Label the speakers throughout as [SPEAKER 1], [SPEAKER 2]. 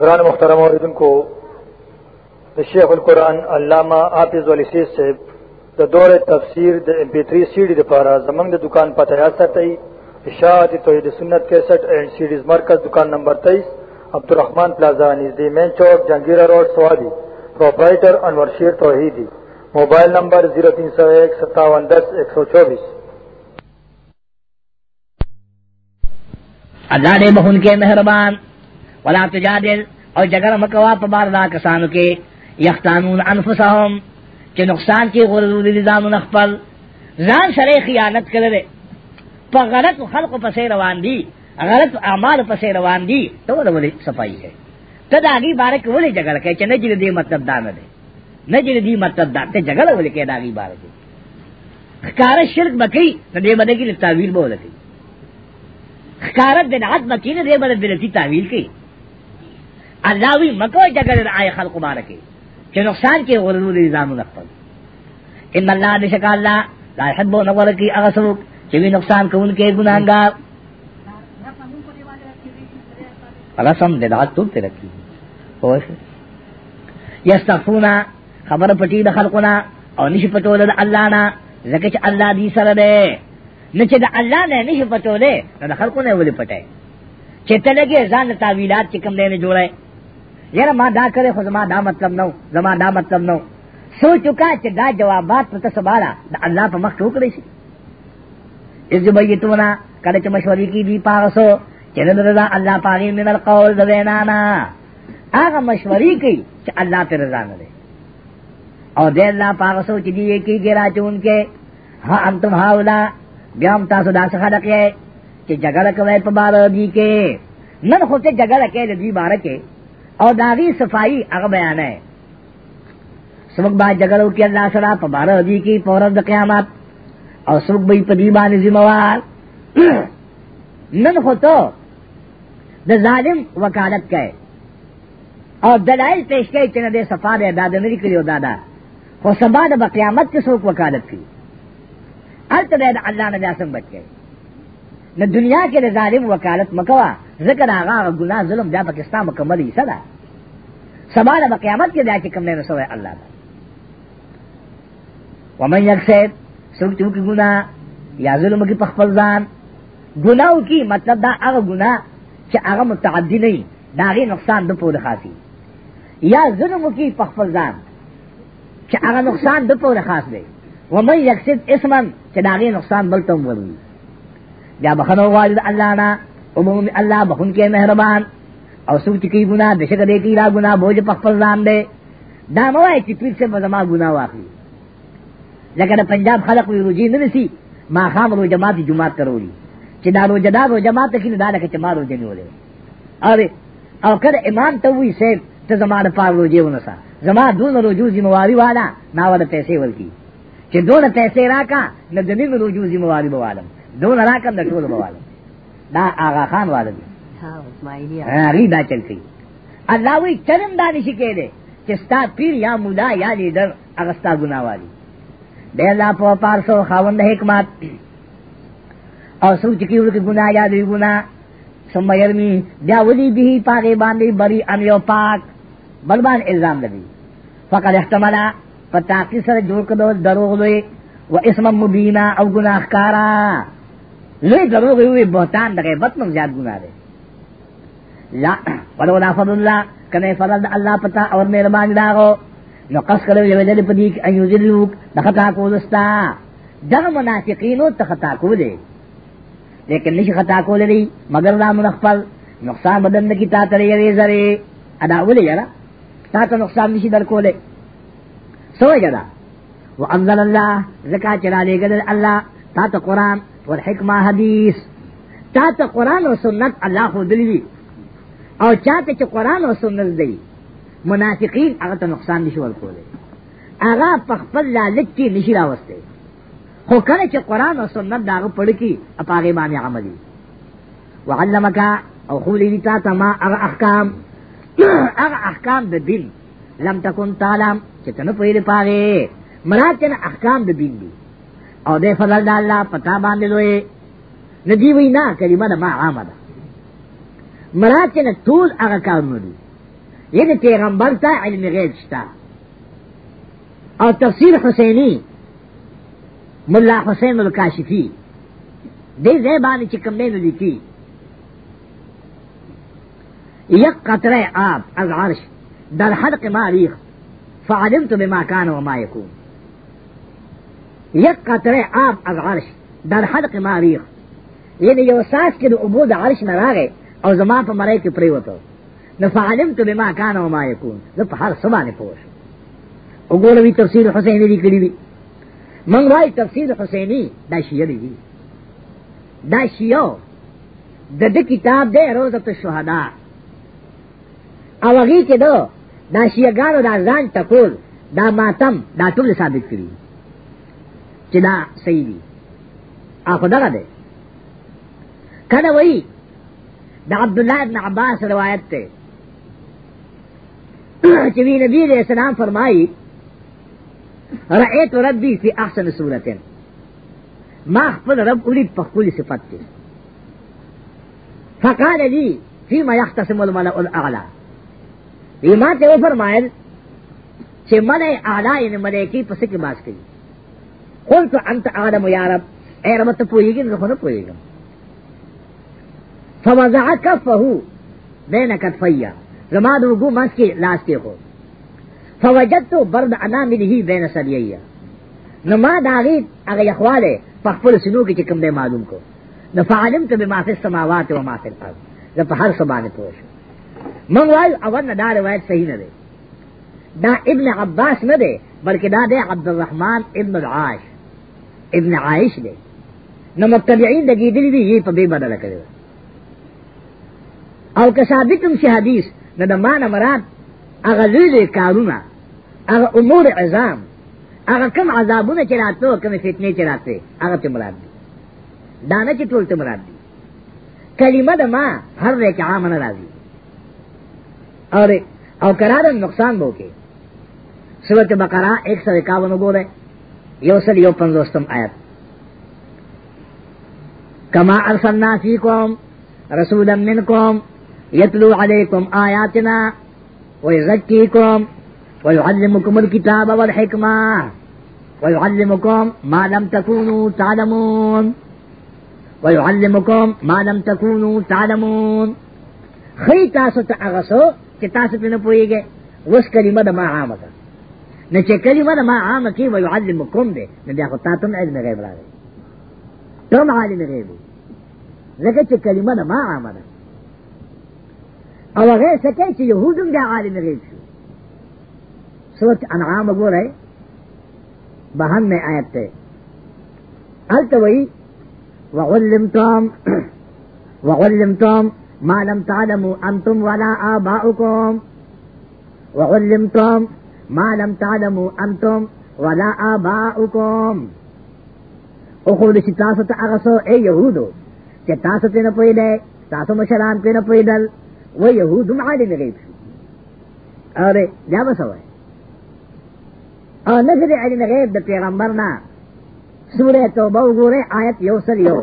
[SPEAKER 1] قرآن مخترم عوردن کو شیخ القرآن علامہ آفز والی سیز سے دا دور تفسیر دا امپیتری سیڈی دا پارا زمانگ دا دکان پتہ یاستا تئی اشاعت توحید سنت کیسٹ اینڈ سیڈیز مرکز دکان نمبر تیئیس عبدالرحمن پلازا نزدی مین چوک جہانگیرہ روڈ سوادی پروپرائٹر انور شیر توحیدی موبائل نمبر زیرو تین سو ایک ستاون دس ایک سو چوبیس
[SPEAKER 2] اللہ نے مہن کے
[SPEAKER 1] مہربان ولا تجادل او جګړه مکوا په بار دا کسانو کې یختانون انفسهم چې نقصان کې غرور دي ځانونه خپل ځان سره خیانت کړي په غلط خلق پسې روان دي غلط اعمال پسې روان دي ته ولې صفائی ہے ته داږي بارک ولې جګړه کوي چې نه جری دې مطلب دا نه دي نه جری دې مطلب دا ته جګړه ولې کوي داږي بارک کار شرک بکی نه دې باندې کې تعویل بوله کوي کار بدعت بکی نه دې باندې تعویل کوي اللہ وی مکو جگر آئے خلق مارکے چھے نقصان کے غلو دی نظام نقبل ان اللہ بشکا اللہ لا حب و نور کی اغسوک چھے بھی نقصان کو ان کے گناہگار رسم دلات تم تے رکھی ہوش یستغفونا خبر پٹی دا خلقنا اور نش پٹول دا اللہ نا زکچ اللہ دی سر دے نچ دا اللہ نے نش پٹولے نہ خلقنے ولی پٹے چھے تلگے زان تاویلات چکم دینے جوڑے یره ما دا کرے خو زما دا مطلب نو زما دا مطلب نو سو چکا چې دا جوابات پته سبالا دا الله په مخ ټوکړې شي اذ بیتونا کله چې مشورې کی دی پاغسو چې دا الله پاغي من القول د وینانا هغه مشورې کی چې الله ته رضا نه ده او دې الله پاغسو چې دی کی ګرا چون کې ها انتم هاولا بیا هم تاسو دا څه خلق یې چې جګړه کوي په بار دی کې نن خو ته جګړه کوي د دې بار کې اور داغی صفائی اگر بیان ہے سبق با جگڑوں کی اللہ سرا پبارہ دی کی پورت قیامت اور سبق بھائی پدیبان ذمہ وار نن ہو تو دا ظالم وکالت کہے اور دلائل پیش کے چن دے صفا دے دادا میری کریو دادا وہ سبا دب قیامت کے سوک وکالت کی الت اللہ نے جاسم بچ گئے نو دنیا کې د ظالم وکالت مکوا ذکر هغه ګناه ظلم دا پاکستان مکمل حصہ ده سبا د قیامت کې دا چې کوم نه رسوي الله دا ومن یکسب څوک چې ګناه یا ظلم کې پخپل ځان ګناو کې مطلب دا هغه ګناه چې هغه متعدی نه دا غي نقصان د پوره خاصي یا ظلم کې پخپل ځان چې هغه نقصان د پوره خاص دی ومن یکسب اسمن چې دا غي نقصان بلته ورني بیا بخنو غواړي د الله نه عموم الله بخون کې مهربان او سوچ کی ګناه د شک دې کی را ګناه بوج په خپل ځان دې دا مو وایي چې پیر څه زما ګناه واخلي لکه د پنجاب خلق وی روجي نه نسی ما خام رو جماعت جمعات کرولی چې دا رو جدا رو جماعت کې نه دا لکه چې ما رو جنولې اره او کله امام ته وی سه ته زما د پاره روجي ونسا زما دون روجو ذمہواری والا ناوړه پیسې ورکی چې دون پیسې راکا نه د نن روجو ذمہواری به عالم دون راکم د ټولو موالو دا آغا خان والا دی ها ری دا چل کئی اللہ وی چرم دا نشی کئی دے چستا پیر یا مولا یا لیدر اغستا گناہ والی دے اللہ پو پارسو خاوند حکمت او سوچ کیو کی گناہ یا دی گناہ سم یرمی بیا ولی بھی پاگے باندی بری امیو پاک بلبان الزام لگی فقد احتملا پتاکی سر جوڑ کدو دروغ دوئے و اسم مبینہ او گناہ کارا لوی دروغ ہوئی بہتان دا غیبت نم زیاد گناہ دے لا ولولا فضل اللہ کنے فضل دا اللہ پتا اور مہربانی داغو نو قص کرو یو جلی پدی کی ایو ذلوک دخطا کو دستا دا منافقینو تخطا کو دے لیکن نش خطا کو لری مگر دا منخفل نقصان بدن کی تا کرے یوی زرے ادا ولی یرا تا تا نقصان نشی در کو لے سوئے جدا وانزل اللہ زکاة چلا لے گدر اللہ تا تا قرآن والحکمہ حدیث تا تا قرآن و سنت اللہ خود دلی او چا تا چا قرآن و سنت دی منافقین اگر تا نقصان نشو ورکو دی اگر پخپل لالک کی نشی راوستے خو کله چې قرآن او سنت داغه پڑھ کی اپاغه باندې عملی وعلمک او خولی تا تا ما اغه احکام اغه احکام د دین لم تکون تعلم چې تنه په دې پاره مراد احکام د دین دی او دے فضل دا اللہ پتا باندے دوئے ندی وی نا کلمہ دا ما عام دا مراد چنے طول اغا کارنو دی یعنی پیغمبر تا علم غیب شتا او تفسیر حسینی ملا حسین الکاشفی دے زیبانی چکم دینو لکی یک قطرہ آب از عرش در حدق ماریخ فعلمت بما کان وما یکون یک قطره آب از عرش در حلق ماریخ یعنی یو ساس کې د اوبو د عرش نه راغی او زما په مړی کې پریوته نو فعلمت بما کان وما یکون زه په هر څه باندې پوه شوم وګوروي تفسیر حسینی لیکلی دی من وای تفسیر حسینی دا شیعه دی دا شیعه د دې کتاب دی روزه شهدا او هغه کې دو دا شیعه ګانو دا ځان تکول دا ماتم دا ټول ثابت کړی چې دا صحیح دي اخو دغه دی کله وای د عبد الله ابن عباس روایت ته چې وی نبی علیہ السلام فرمایي رأيت ربي في احسن صورتين ما خپل رب ولي په خپل صفات کې فقال لي فيما يختصم الملأ الاعلى وی ما ته فرمایل چې ملأ اعلی یې ملائکی پس کې باس کوي قلت انت عالم یا رب اے رب ته پويږي نه خو نه پويږم فوزع كفه بين كتفيا زما د وګو مس کې لاس کې هو فوجدت برد انامله بين سبيا نو ما داغي هغه یخواله په خپل سینو کې کوم دی معلوم کو نو فعلمت بما في السماوات وما في الارض زه په هر سبانه پوه شو من وایو اول نه دا روایت صحیح نه دی دا ابن عباس نه دی بلکې دا دی عبد الرحمن ابن العاش ابن عائش دی نو متبعین د گیدلی دی یی په دې بدل کړو او که ثابتم شي حدیث نو د مان مراد هغه لوی کارونه هغه امور عظام هغه کم عذابونه چې راتلو کم فتنې چې راتلې هغه ته مراد دي دانه چې ټول ته مراد دي کلمه د ما هر ځای کې عام نه راځي او او قرار نقصان بوکي سورت بقرہ ایک سو اکاون گو رہے یو سل یو پنزوستم آیت کما ارسلنا فیکم رسولا منکم یتلو علیکم آیاتنا ویزکیکم ویعلمکم الكتاب والحکمہ ویعلمکم ما لم تکونو تعلمون ویعلمکم ما لم تکونو تعلمون خی تاسو تا اغسو چی تاسو تنپوئی گئے وس کلمہ دا ما عامتا نہ چې کلمه ما عام کې إيه؟ وي علمکم ده نه بیا خو تاسو نه علم غیب راغی تم عالم غیب لگے چې کلمه ما عام دا او غیر سکه کہ یہود ده عالم غیب شو سورت انعام رہے بہن میں آیت تے التوئی وعلمتم وعلمتم ما لم تعلموا انتم ولا آباؤكم وعلمتم ما لم تعلمو انتم ولا آباؤکم او خود شي تاسو ته هغه سو اي يهودو چې تاسو ته نه پويلې تاسو مشران ته نه پويدل و يهودو معالم غيب شو اره دا به سوای او نظر علم غیب د پیغمبر نه سوره توبه وګوره آیت یو سل یو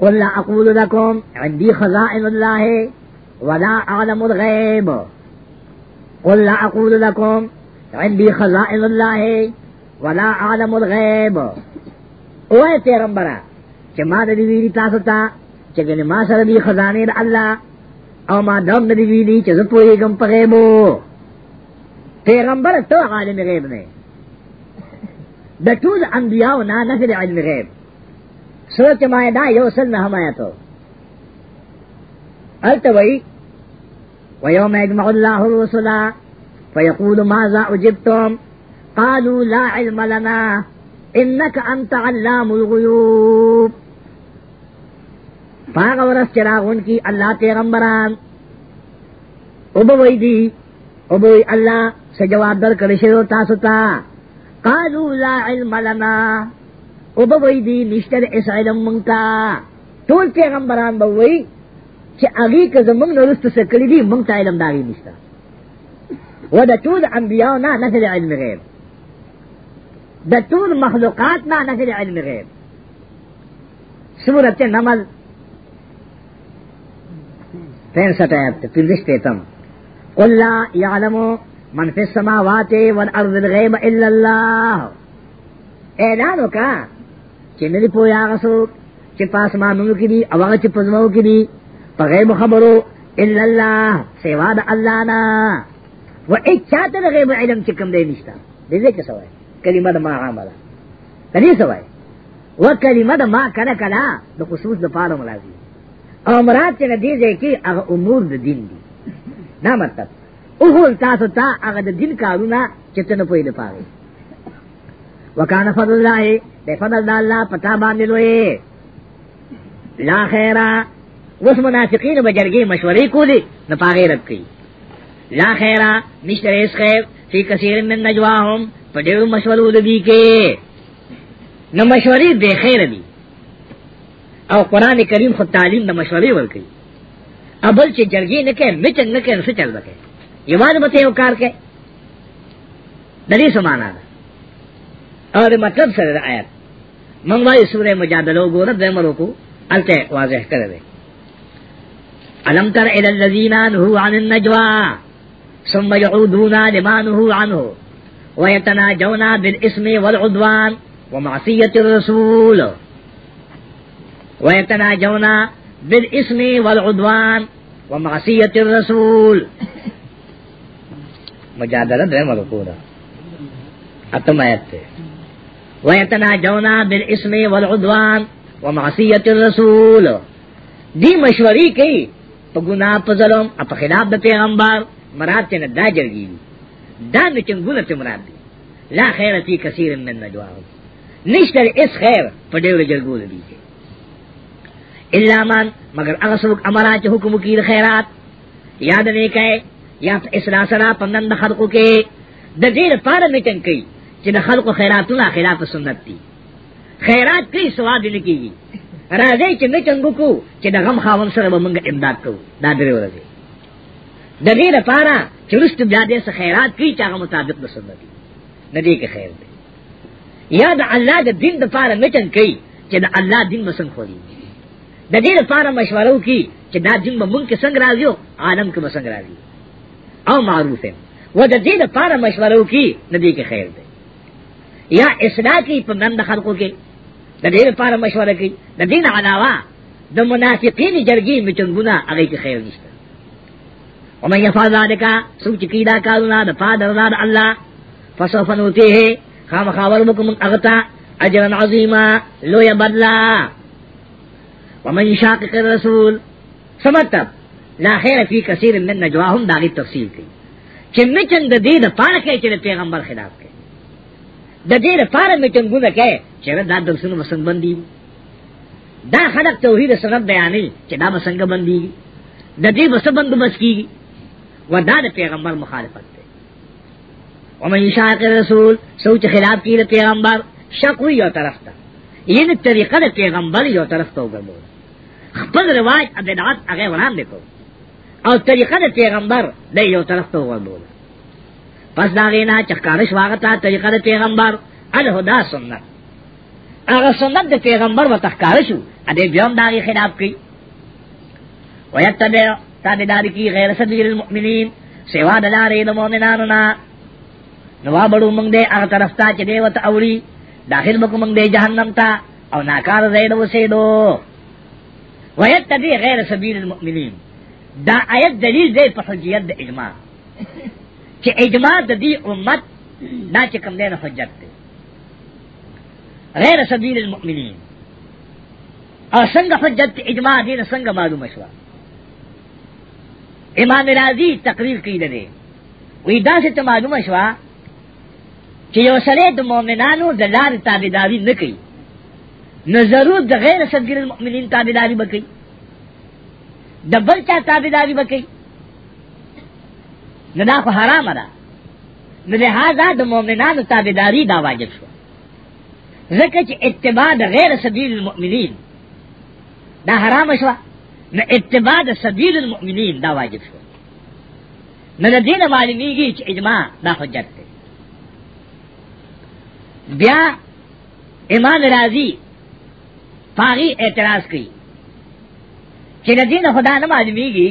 [SPEAKER 1] قل لا اقول لكم عندي خزائن الله ولا اعلم الغيب قل لا اقول لكم عندي خزائن الله ولا اعلم الغيب اوه پیغمبره چې ما د دې ویلي تاسو ته چې ګنې ما سره دې خزانه د الله او ما دم دې ویلي چې زه پوهېږم په غیبو پیغمبر ته عالم غیب نه د ټول انبیاو نه نه علم غیب سورت مائدہ یو سل نہ ہمایا تو الت وئی ویوم اجمع اللہ الرسلا فیقول ماذا اجبتم قالوا لا علم لنا انك انت علام الغیوب پاک ورس چراغون کی اللہ پیغمبران ابوئی دی ابوئی اللہ سے جواب در کرشے تاستا قالوا لا علم لنا او وی دی نشتر اس علم منکا تول پیغمبران با وی چې اغی که زمان نرست سکلی دی مونږ علم داری نشته و دا تول انبیاء نه نفل علم غیر دا تول مخلوقات نه نفل علم غیب سورت نمل پینسٹھ آیت پندش پیتم قل لا یعلمو من فی السماوات والارض الغیب الا اللہ اعلانو کا چې نه پویا غسو چې پاسمانونو کې دي او هغه چې پزمو کې دي په غیب خبرو الا الله سوا د الله نه و اچا ته غیب علم چې کوم دی نشته دې څه وایي کلمه د ما عامله دې څه وایي و کلمه د ما کنه کلا د خصوص د پاره ملازم او مراد چې دې ځای کې هغه امور د دین دي نه مطلب او هول تاسو ته هغه د دین کارونه چې ته نه پوهې نه پاره وکانه فضل الله دې فضل د الله پتا باندې لوی لا خیره اوس منافقین به جرګې مشورې کولې نه پاغې رد کړي لا خیره نشته ریس خیر فی کثیر من نجواهم په ډېرو مشورو د دې کې نه مشورې به خیر دي او قران کریم خو تعلیم د مشورې ورکړي ابل چې جرګې نه کې میچ نه کې څه چل بکې یوازې به یو کار کې د دې سمانا ده اور آه، مطلب سر آیت منگوائی سورے مجادلو گور دیمرو کو التے واضح کر دے علم تر الى الذین انہو عن النجوا ثم یعودونا لما نہو عنہ ویتناجونا بالاسم والعدوان ومعصیت الرسول ویتناجونا بالاسم والعدوان ومعصیت رسول مجادلہ دیمرو کو دا اتم آیت تے ویتناجونا بالاسم والعدوان ومعصیت الرسول دی مشوری کئی پا گناہ پا ظلم اپا خلاف دا پیغمبر مراد تینا دا جرگی دا نچنگونا تی مراد دی لا خیر فی کثیر من نجواہو نشتر اس خیر پا دیور جرگو دی کے اللہ من مگر اغسوک امرا چا حکم کی خیرات یاد نہیں کہے یا اصلاح سرا پندن دا خلقو کے دا دیر پارا میٹن کئی چې د خلقو خیراتونه خلاف سنت دي خیرات کوي ثواب لکېږي راځي چې نه چنګو کو چې د غم خاون سره به موږ امداد کوو دا درې ورځې د دې لپاره چې رښت بیا دې خیرات کوي چې هغه مطابق د سنت دي نه دې کې خیر دی یا د الله د دین لپاره نه چنګ کوي چې د الله دین مسن خوري د دې لپاره مشوره وکي چې دا دین به مونږ څنګه راځو عالم کې به څنګه راځي او معروف دی و د دې لپاره مشوره وکي نه دې کې خیر دی یا اصلاح کی په نن د خلقو کې د دې لپاره مشوره کوي د دین علاوه د منافقین جرګي میچنګونه هغه کې خیر نشته او مې یفعل ذلك سوچ کی دا کارونه د فادر د الله فسوف نوتیه خام خاور بکم اغتا اجرا عظیما لو یبدلا ومن شاقق الرسول سمتب لا خیر فی کثیر من نجواهم داغی تفصیل کی چې میچن د دې د پاره کې چې پیغمبر خلاف کوي د دې لپاره میټینګونه کوي چې دا د څنګه مسنګ باندې دا خلک توحید سره بیانې چې دا مسنګ باندې د دې بسبند بس کیږي ودا د پیغمبر مخالفت ده ومن شاق رسول سوچ خلاف کی د پیغمبر شک وی یو طرف ته یی د طریقه د پیغمبر یو طرف ته وګورئ خپل رواج ابدعات هغه وړاندې کو او طریقه د پیغمبر د یو طرف ته وګورئ پس دا غینا چخکارش واغتا طریقہ دا پیغمبر الہدا سنت اگر سنت دا پیغمبر و تخکارشو ادھے بیوم دا غی خلاف کی ویتبع تابداری کی غیر سبیل المؤمنین سوا دلاری دا مومناننا نوابڑو منگ دے اگر طرف تا چی دے و تاوری داخل بکو منگ دے جہنم تا او ناکار زید و سیدو ویتبع غیر سبیل المؤمنین دا آیت دلیل دے پسجیت دا اجماع چې اجماع د دې امت دا چې کوم دین حجت دی غیر سبیل المؤمنین او څنګه حجت اجماع دې څنګه معلومه شو امام رازی تقریر کړی دی وی دا چې معلومه شو چې یو سره د مؤمنانو د لارې تابعداري نه کوي نو ضرور د غیر سبیل المؤمنین تابعداري وکړي د بل چا تابعداري وکړي نو دا خو حرام ده نو لہذا د مؤمنانو تابعداري دا واجب شو ځکه چې اتباع د غیر سبیل المؤمنین دا حرام شو نو اتباع د سبیل المؤمنین دا واجب شو نو د دین معلومیږي چې اجماع دا حجت دی بیا امام رازی پاغي اعتراض کوي چې د دین خدا نه معلومیږي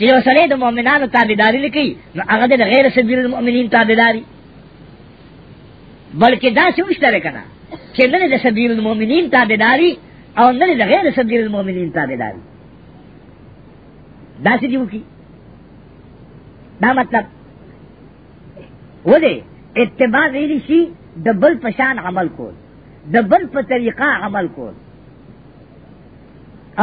[SPEAKER 1] چې یو سړی د مؤمنانو تابعداري لکې نو هغه د غیر سبیل المؤمنین تابعداري بلکې دا څه مشترک ده چې نه د سبیل المؤمنین تابعداري او نه د غیر سبیل المؤمنین تابعداري دا څه دی وکی دا مطلب وله اتباع ویلی شي د بل پشان عمل کول د بل په طریقه عمل کول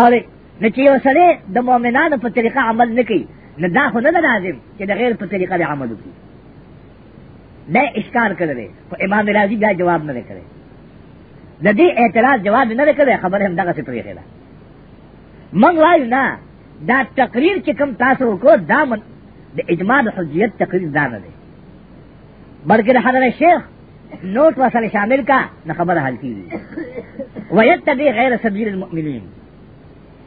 [SPEAKER 1] اوره نه چې یو سره د مؤمنانو په طریقه عمل نه کوي نه دا خو نه لازم چې د غیر په طریقه د عمل وکړي نه اشکار کړی خو امام رازي بیا جواب نه کړی د دې اعتراض جواب نه کړی خبر هم دغه څه پرېښې ده موږ وایو نه دا تقریر چې کوم تاسو وکړو دا من د اجماع د حجیت تقریر دا نه دی بلکې د حضرت شیخ نوٹ وسره شامل کا نه خبر حل کیږي ویتبع غیر سبیل المؤمنین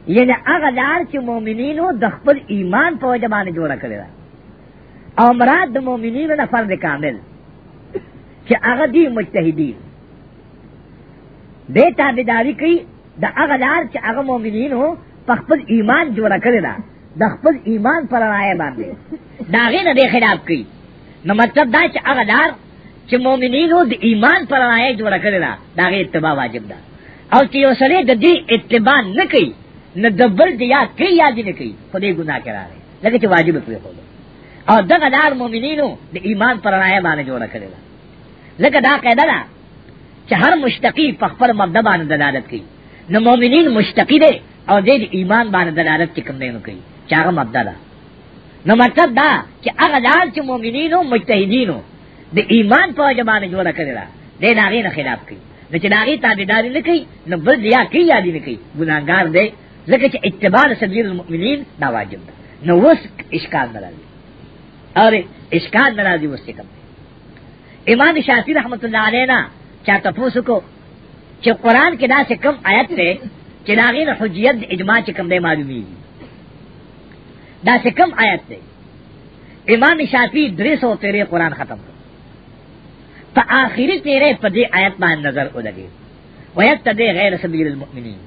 [SPEAKER 1] یہ دا اغدار چی مومنینو د خپل ایمان پا وجبان جوڑا کرے دا او مراد دا مومنینو نا فرد کامل چی اغدی مجتہدین دے تابداری کی دا اغدار چی اغ مومنینو پا خپل ایمان جوڑا کرے دا د خپل ایمان پر رائے باندې دا غي نه خلاف کی نو مطلب دا چې هغه دار چې مؤمنینو د ایمان پر رائے جوړ کړی دا دا غي اتباع واجب ده او چې یو سړی د دې اتباع نه کوي نہ دبل دیا کئی یاد نہ کئی خدے گناہ کرا رہے لگے کہ واجب پہ ہو اور دغ دار مومنینو د ایمان پرنایا باندې جوړ کړل لکه دا قاعده ده چې هر مشتقی په خپل مبدا باندې دلالت کوي نو مومنین مشتقی دي او دې د ایمان باندې دلالت کوم نه کوي چې هغه مبدا ده نو مطلب دا چې هغه لار چې مومنینو مجتهدینو د ایمان په جواب باندې جوړ کړل دې ناغي نه خلاف کوي نو چې ناغي تابعداري نه کوي نو بل دیا کوي یادی نه کوي ګناګار دی ځکه چې اتباع سبیل المؤمنین دا واجب ده نو اوس اشکال ناراضي اره اشکال ناراضي وسته کوم امام شافعی رحمت الله علیه نا چا تاسو کو چې قران کې دا څه کم آیت ده چې دا غیر حجیت اجماع چې کم دی معلومی دا څه کم آیت ده امام شافعی درې سو تیرې قران ختم کړ په آخري تیرې په دې آیت باندې نظر ولګي ويتبع غیر سبیل المؤمنین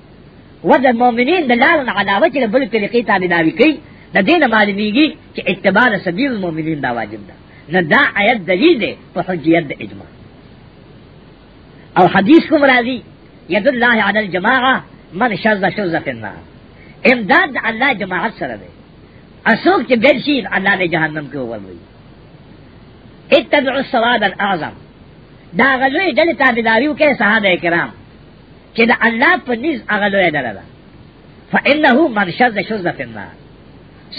[SPEAKER 1] و د مؤمنین د لارو نه علاوه چې بل طریقې تابعداري کوي د دین معلومیږي چې اتباع سبیل المؤمنین دا واجب ده نه دا آیت دلیل دی په حجیت د اجماع او حدیث کوم راځي ید الله علی الجماعه من شذ شذ فی النار امداد د الله جماعت سره دی اسوک چې بل شي الله د جهنم کې وګوري اتبعوا الصواب الاعظم دا غلوی دل بداریو کې صحابه کرام چې د الله په نس هغه لوی دلاله فإنه من شذ شذ فی النار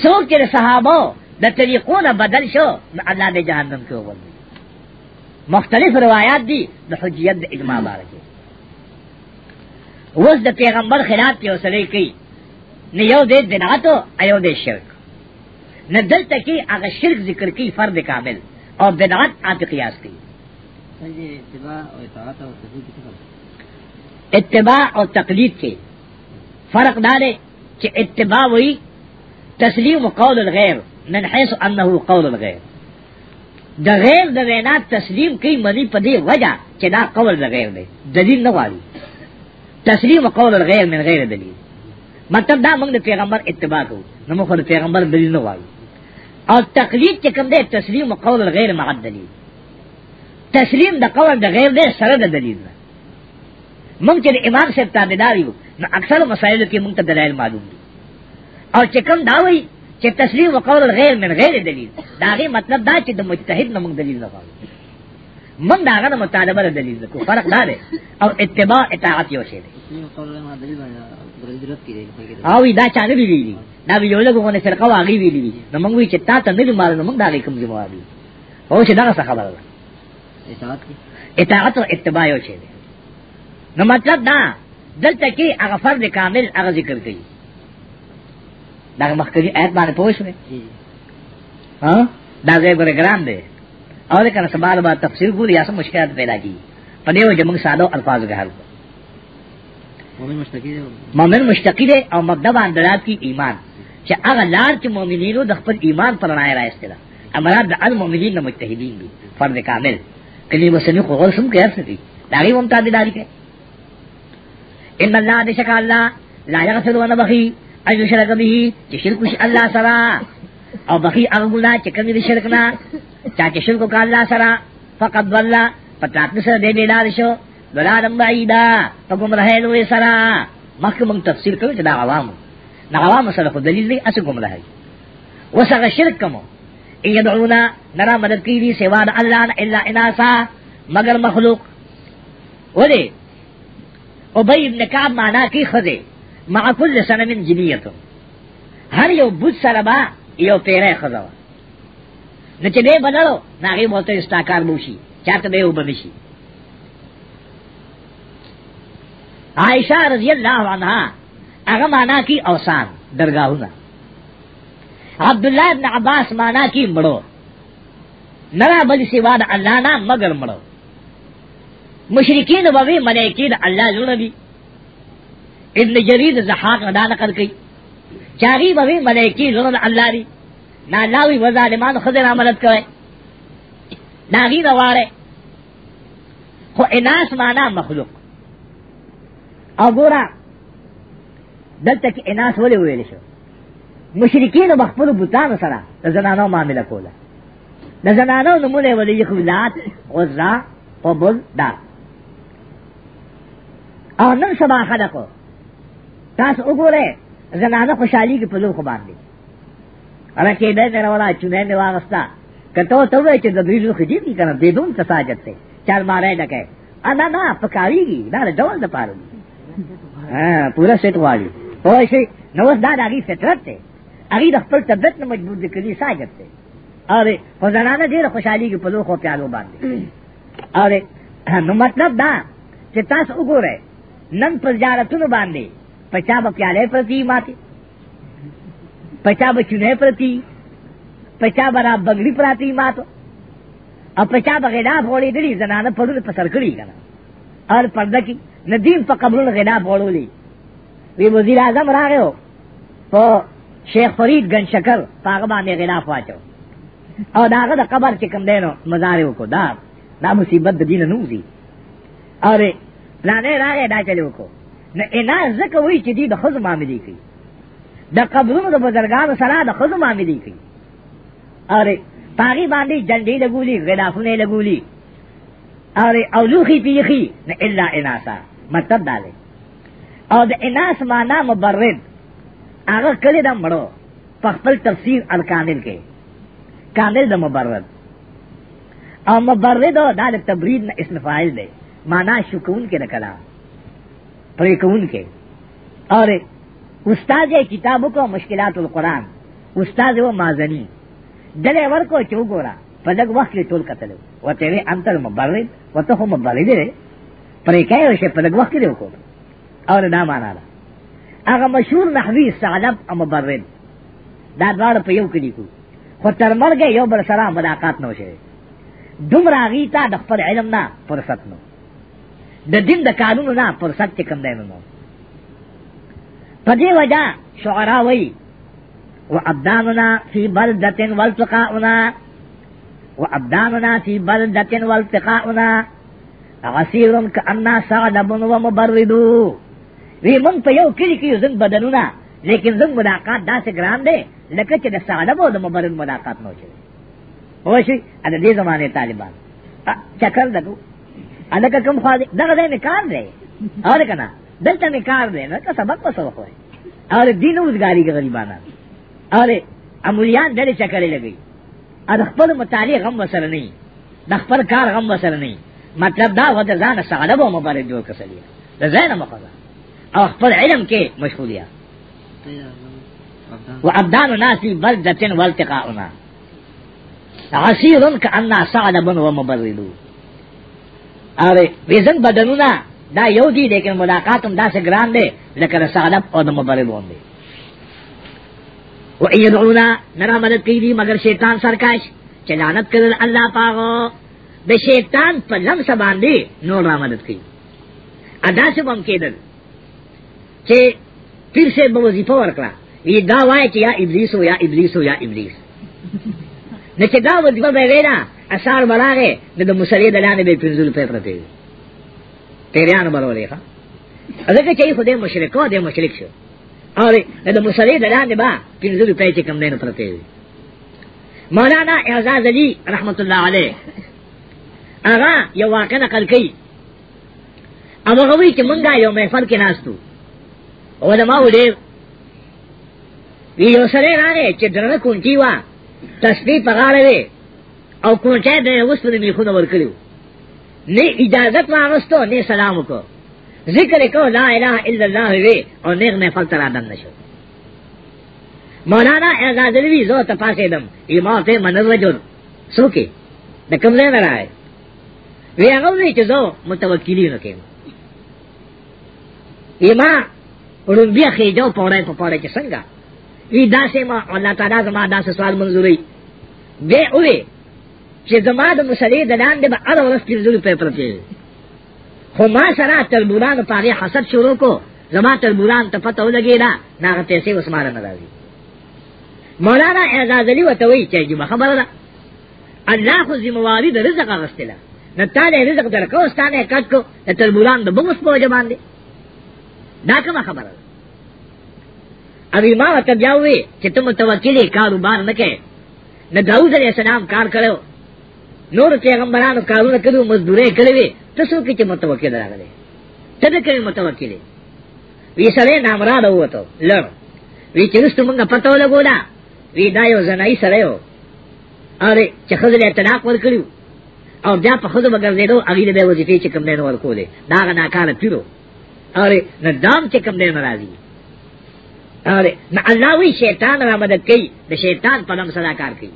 [SPEAKER 1] څوک چې صحابه د طریقو نه بدل شو نو الله د جهنم کې وګرځي مختلف روایات دي د حجیت د اجماع بارکه اوس د پیغمبر خلاف کې وسلې کوي نه یو دې دناتو ایو دې شرک نه دلته کې هغه شرک ذکر کوي فرد کامل او بدعت عادی قیاس کوي اتباع او اطاعت او اتباع اور تقلید کے فرق ڈالے کہ اتباع وہی تسلیم قول الغیر من حیث انه قول الغیر د غیر د وینا تسلیم کی منی پدی وجہ چې دا قول د غیر دی دلیل نه وایي تسلیم قول الغیر من غیر دلیل مطلب دا موږ د پیغمبر اتباع کوو نو موږ د پیغمبر دلیل نه وایو او تقلید چې کوم دی تسلیم قول الغیر مع دلیل تسلیم د قول د غیر دی سره د دلیل نه منگ چل امام سے تابیداری ہو نہ اکثر مسائل کی منگ دلائل معلوم دی اور چکم داوئی چ تسلیم و قول غیر من غیر دلیل داغی مطلب دا چې د مجتهد نه موږ دلیل راغلی من داغه د مطالبه دلیل کو فرق دا دی او اتباع اطاعت یو شی دی او دا چا نه ویلی دا یو له کومه سره کا واغی ویلی نو موږ وی چې تا ته نه مال نو موږ داغه کوم جواب دی او چې دا څه خبره ده اطاعت اطاعت او اتباع یو شی دی نو مطلب دا دلته کې هغه فرد کامل هغه ذکر کوي دا مخکې آیت باندې پوه شوې ها دا زه ګره ګران دی او دا کنه سبال با تفسیر ګور یا سم مشکلات پیدا کی په دې وجه موږ ساده الفاظ غهر مؤمن مشتقی دی او مبدا باندې درات کی ایمان چې هغه لار چې مؤمنینو د خپل ایمان پر رڼا راځي امراد د المؤمنین مجتهدین دي فرد کامل کله وسنی خو غرسم کې ارث دي دا غي ممتاز دي داري کې ان اللہ دے شکا اللہ لا یغفر و نبخی ایو شرک بھی چی شرکش اللہ سرا او بخی اغمونا چی کمی دے شرکنا چا چی شرکو کا اللہ سرا فقط واللہ پترات نسر دے بیدا دے شو دلالم بعیدا پکم رہے لوے سرا مخکم انگ تفسیر کرو چی دا عوامو نا عوامو سر خود دلیل دے اسو کم رہے وسغ شرک کمو ان یدعونا نرا مدد کی دی سیوان اللہ الا اناسا مگر مخلوق ولی ابی ابن کعب مانا کی خدے مع کل سنم جنیتو ہر یو بت سربا یو پیرے خدا نہ چلے بدلو نہ گئی بولتے استاکار بوشی چاہتے بے اوبشی عائشہ رضی اللہ عنہ اگر مانا کی اوسان درگاہ عبداللہ ابن عباس مانا کی مڑو نرا بل سواد اللہ نا مگر مڑو مشرکین ووی ملائکی دا اللہ زړه دی ابن جرید زحاق دا نقل کئی چاغی ووی ملائکی زړه دا اللہ دی نا لاوی وظالمان خزر عملت کوئے ناغی نوارے خو اناس مانا مخلوق او گورا دلته کې اناس ولې ویل شو مشرکین بخپل بوتان سره د زنانو معاملې کوله د زنانو نمونه ولې خلات غزا او بل دار او نن سبا خلقو تاسو وګورئ زنانه خوشحالي کې په لوخ باندې راکې دې نه ولا چونه دې واغستا کته ته وای چې د دې لوخ دې کې کنه دې دوم تساجت ته چار مارې ډکه انا نه پکاريږي دا ډول د پاره ها پورا سیټ والی او شي نو دا د هغه فطرت ته هغه د خپل طبيعت نه مجبور دي کلی ساجت ته اره خو زنانه ډېر خوشحالي کې په لوخ او پیالو باندې اره نو مطلب دا چې تاسو وګورئ نن پر زیارتونو باندې پچا به پیاله پرتی ماته پچا به چونه پرتی پچا به را بګړي پراتی ماته او پچا به غنا پھوڑی دلی زنانه پړو په سر کړی کنه اور پرده کی ندیم په قبرونو غنا پھوڑولی وی وزیر اعظم راغیو په شیخ فرید گن شکر پاغه باندې غنا واچو او داغه د قبر چې کوم دینو مزار وکړو دا دا مصیبت د دین نوزی اره لانے راگے دا چلو کو نہ انا زک وی چې دی د خزم معاملې کوي د قبرونو د بزرګانو سره د خزم معاملې کوي اره پاری باندې جلدی لګولي غدافونه لګولي اره او لوخي پیخي نه الا اناسا مطلب دا دی او د اناس معنا مبرد هغه کله دا مړو په خپل تفسیر الکامل کې کامل د مبرد او مبرد دا د تبرید نه اسم فاعل دی مانا شکون کے نکلا پری کون کے اور استاد کتابوں کو مشکلات القرآن استاد و مازنی دلے ور کو چو گورا پلگ وقت کے ٹول قتل و تیرے انتر مبرد و تو ہو مبرد رے پری کہے اسے پلگ وقت کے کو اور نہ مانا رہا اگر مشہور نحوی سالب مبرد دادوار پہ یو کلی کو خو تر مر گئے یو بر سرا ملاقات نو شے دم راغی تا دخپر علم نا فرصت نو د دین د قانونو نه فرصت چې کم دی نو په دې وجہ شعرا وی و ابداننا فی بلدتن والتقاؤنا و ابداننا فی بلدتن والتقاؤنا غسیرن کأنا سعدبن و مبردو وی من په یو کلی کې زن بدنونه لیکن زن ملاقات داسې ګران دی لکه چې د سعدب او د مبرد ملاقات نو شي وشي ا دې زمانه طالبان چکر دغو الکه کوم خو دغه دې کار دی اور کنه دلته می کار دی نو که سبق وسو خو اور دین روزګاری کې غریبانا اور امولیان دلې چکرې لګي ا د خپل مطالعه غم وسره نه د خپل کار غم وسره نه مطلب دا و د ځان سره به مبارک جوړ کړي د زین مخه او خپل علم کې مشغولیا و ابدان ناسی بلدتن والتقاؤنا عصیر کأنا سعد بن و مبردو اره وزن بدنونه دا یو دی لیکن ملاقات هم داسې ګران دی لکه د سالب او د مبرب باندې و ایدعونا نرا مدد کی دی مگر شیطان سرکش چې لعنت کړل الله پاغو د شیطان په لمس باندې نور را مدد کی ادا سے بم کېدل چې پیر سے به وظیفه ورکړه وی دا وایي چې یا ابلیس او یا ابلیس او یا ابلیس نه چې دا وظیفه به وینا اثار براغه د مصلی د لاندې به پنځول پیر راته پیریان برولې ښا ځکه چې خدای مشرکو دې مشرک شو او د مصلی د لاندې با پنځول پیر چې کم نه پرته وي مولانا اعزاز علی رحمت الله علیه اغا یو واقع نقل کړي او هغه وی چې مونږه یو محفل کې ناستو علماء وړي وی یو سره راغی چې درنه کونچی وا تسبیح پغاړه وی او کوچه د اوس په میخونه ورکړو نه اجازه واغستو نه سلام کو ذکر کو لا اله الا الله وی او نیغ نه فلتر ادم نشو مولانا اعزازلوی زو تفاسیدم ایمان تے منر رجل سوکی دکم لے نرا ہے وی اغم نی چزو متوکیلی نکیم ایمان رنبی خیجو پوڑے پا پوڑے چی سنگا وی داسے ما اللہ تعالی زمان داس سوال منظوری بے اوے چې زما د مسلې د لاندې به هر ورځ پنځه روپۍ پرتې خو ما سره تربورانو پاره حسد شروع کو زما تربوران ته پته ولګی دا ناغه پیسې اوس مار نه راځي مولانا اعزاز علی وته وی چې جمعه خبره ده الله خو زمواري د رزق غستله نه تعالی رزق درکو ستانه کټ کو د تربوران د بوس په جوان دي دا کومه خبره ده ابي ما ته بیا وی چې ته متوکلې کاروبار نکې نه داوود علیہ السلام کار کړو نور پیغمبرانو کارونه کړو مزدورې کړې تاسو کې چې متوکل راغلي تدې کې متوکل وی سره نامراد وته لړ وی چې رښتو موږ پته ولګولا وی دا یو ځنای سره یو اره چې خزلې تناق ور کړیو او بیا په خزو بغرزېدو اغه دې وظیفه چې کوم نه ور کولې دا نه کار پیرو اره نه دام چې کوم نه راځي اره نه الله وی شیطان را مدد کوي د شیطان په نام صدا کار کوي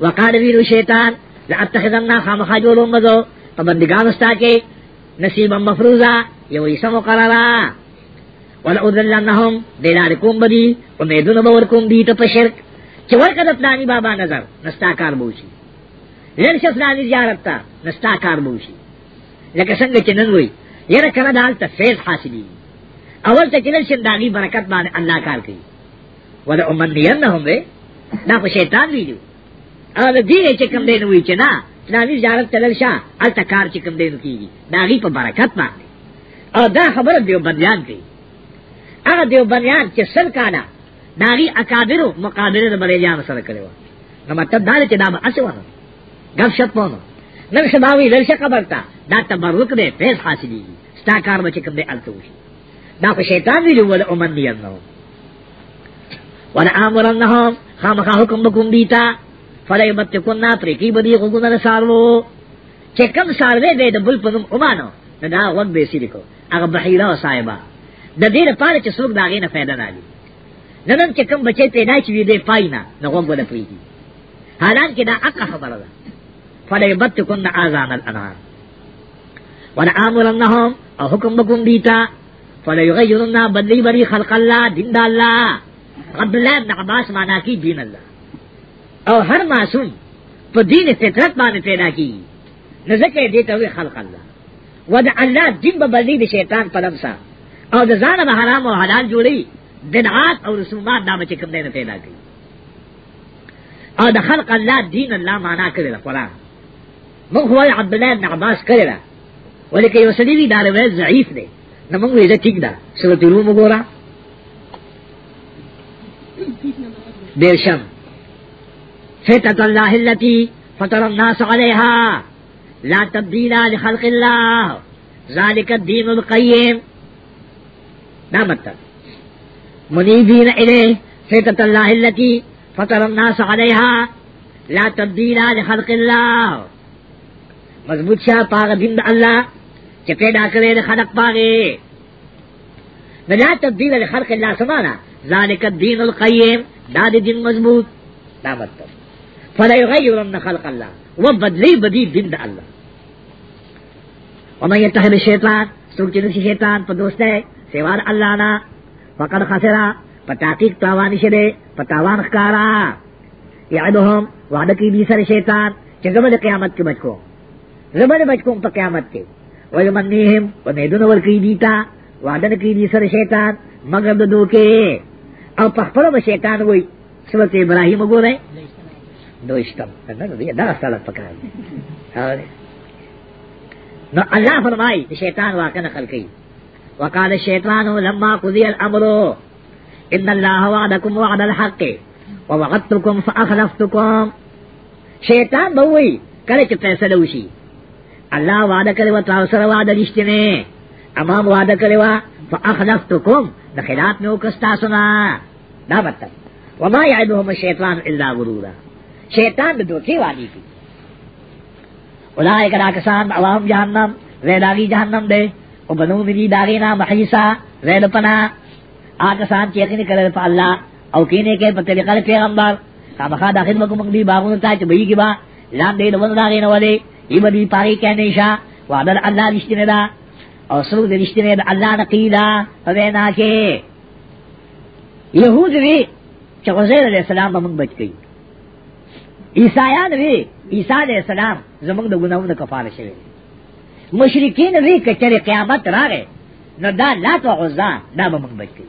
[SPEAKER 1] وقال ویلو شیطان لاتخذنا خامخا جولو مزو پا بندگان استا کے نصیبا مفروضا یو ایسا مقررا ولعذلنہم دیلارکوم بدی امیدون بورکوم دیتا پا شرک چی ورکا دفلانی بابا نظر نستاکار بوشی لرش فلانی زیارت تا نستاکار بوشی لکه څنګه چې نن وای یره کنه دالته فیض حاصلې اول ته کله چې داغي برکت باندې الله کار کوي ولا امنينهم به دا په شیطان ویلو او د دې چې کوم دین وی چې نه اسلامي زیارت تلل شه ال تکار چې کوم دین کیږي دا غي په برکت باندې او دا خبره دیو بنیان کوي هغه دیو بنیان چې سر کاله دا غي اکابرو مقابله د بریلیان سره کړو نو مطلب دا چې دا به اسو غب شپ مو نن شباوی لرشه خبرتا دا تبرک دې پیس حاصلېږي ستا کار به چې کوم دې الته وشي دا خو شیطان ویلو ول امن دی نو وانا امرنهم خامخا حکم بکم دیتا مت کو فلا پری کی بدی کو گنا چې چکم سارلې دے د بل په عمانو دا وګ بے سی لکھو اگر بحیرا او صاحبہ د دې لپاره چ سوک داگے نہ فائدہ نه لري نن چې کوم بچی پیدا شي دې پاینا نو وګ ولا پریږي حالان کې دا اقه خبره ده فلا یمتکنا اذان الانهار ونعامرنهم او حکم بکم دیتا فلا یغیرنا بدلی بری خلق اللہ دین الله عبد الله بن عباس معنا کی دین اللہ او هر معصوم په دین فطرت باندې پیدا کی نو ځکه دې ته وی خلق الله و د الله دین به بدلی د شیطان په لمسا او د ځان به حرام او حلال جوړي بدعات او رسومات دا به کوم دین پیدا کی او د خلق الله دین الله معنا کړی د قران موږ هو عبد الله بن عباس کړی دا ولیکي یو سړي وی دا روایت ضعیف دی نو موږ یې ټیک دا سورۃ روم وګورئ دیشم فتة الله التي فطر الناس عليها لا تبديل لخلق الله ذلك الدين القيم لا نعم مطلب منیبین الیہ فتت اللہ اللتی فطر الناس عليها لا تبديل لخلق الله مضبوط شاہ پاغ دین اللہ چې پیدا کړی د خلق باغې نه لا تبدیل لخلق الله سبحانه ذالک الدین القیم دا د مضبوط دا نعم مطلب فلا یغیرن خلق الله و بدلی بدی دین د الله ومن یتحد شیطان سوک چې شیطان په دوست ہے سیوار الله نا فقد خسرا پتاقیق تاوان شده پتاوان خکارا یعدهم وعده کی بیسر شیطان چې زبر قیامت کې بچو زبر بچو په قیامت کې ویمنیهم ومیدون ورکی دیتا وعدن کی بیسر شیطان مگر دو کې او په خپل شیطان وای سورت ابراهیم وګورئ دوشتم دغه سالت پکار دی نو الله فرمای شیطان واقع نقل کی وقال الشیطان لما قضی الامرو ان اللہ وعدکم وعد الحق ووغدتکم فأخلفتکم شیطان بوئی کلچ پیسلوشی اللہ وشي الله وعده کړی و تاسو وعد وعده رښتینه اما وعده کړی و فاخلفتكم د خلاف نو کستا سنا دا مطلب وما يعدهم الشیطان الا غرورا شیطان دو دوکے والی کی اولائے کرا کسان عوام جہنم ویداغی جہنم دے او بنو ملی داغینا محیسا وید پنا آکسان چیقین کرے پا اللہ او کینے کے پتلقہ پیغمبر خامخا داخل مکم اگدی باغون تا چبئی کی با لان دے دون داغینا والے ایو دی پاری کہنے شا وعدل اللہ رشتنے دا اور سرود رشتنے دا اللہ نقیدہ وینا کے یہود بھی چغزیر علیہ السلام بمک بچ گئی عیسایان وی عیسی علیہ السلام زمونږ د ګناہوں کفاره شوی مشرکین وی کچره قیامت راغی نو دا لات او عزا دا به موږ بچ کی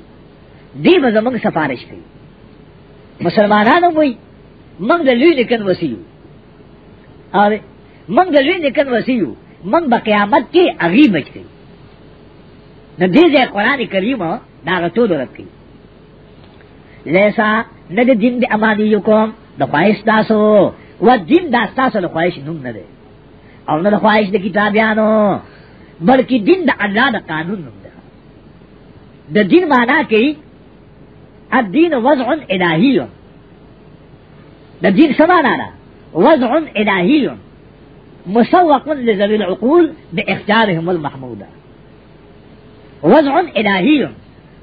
[SPEAKER 1] دی به زمونږ سفارش کوي مسلمانانو وی موږ د لوی نکن وسیو اره موږ د لوی نکن وسیو موږ به قیامت کې اغي بچ کی نو دې قرآن کریم دا غتو درک کی لیسا ند دین دی امانیو کوم د خواهش تاسو و دین دا تاسو له خواهش نوم نه دی او نه د خواهش د کتابیانو بلکې دین د الله د قانون نوم دی د دین معنا کوي الدین وضع الهی د دین څه معنا ده وضع الهی مسوق لذوي العقول باختيارهم المحموده وضع الهي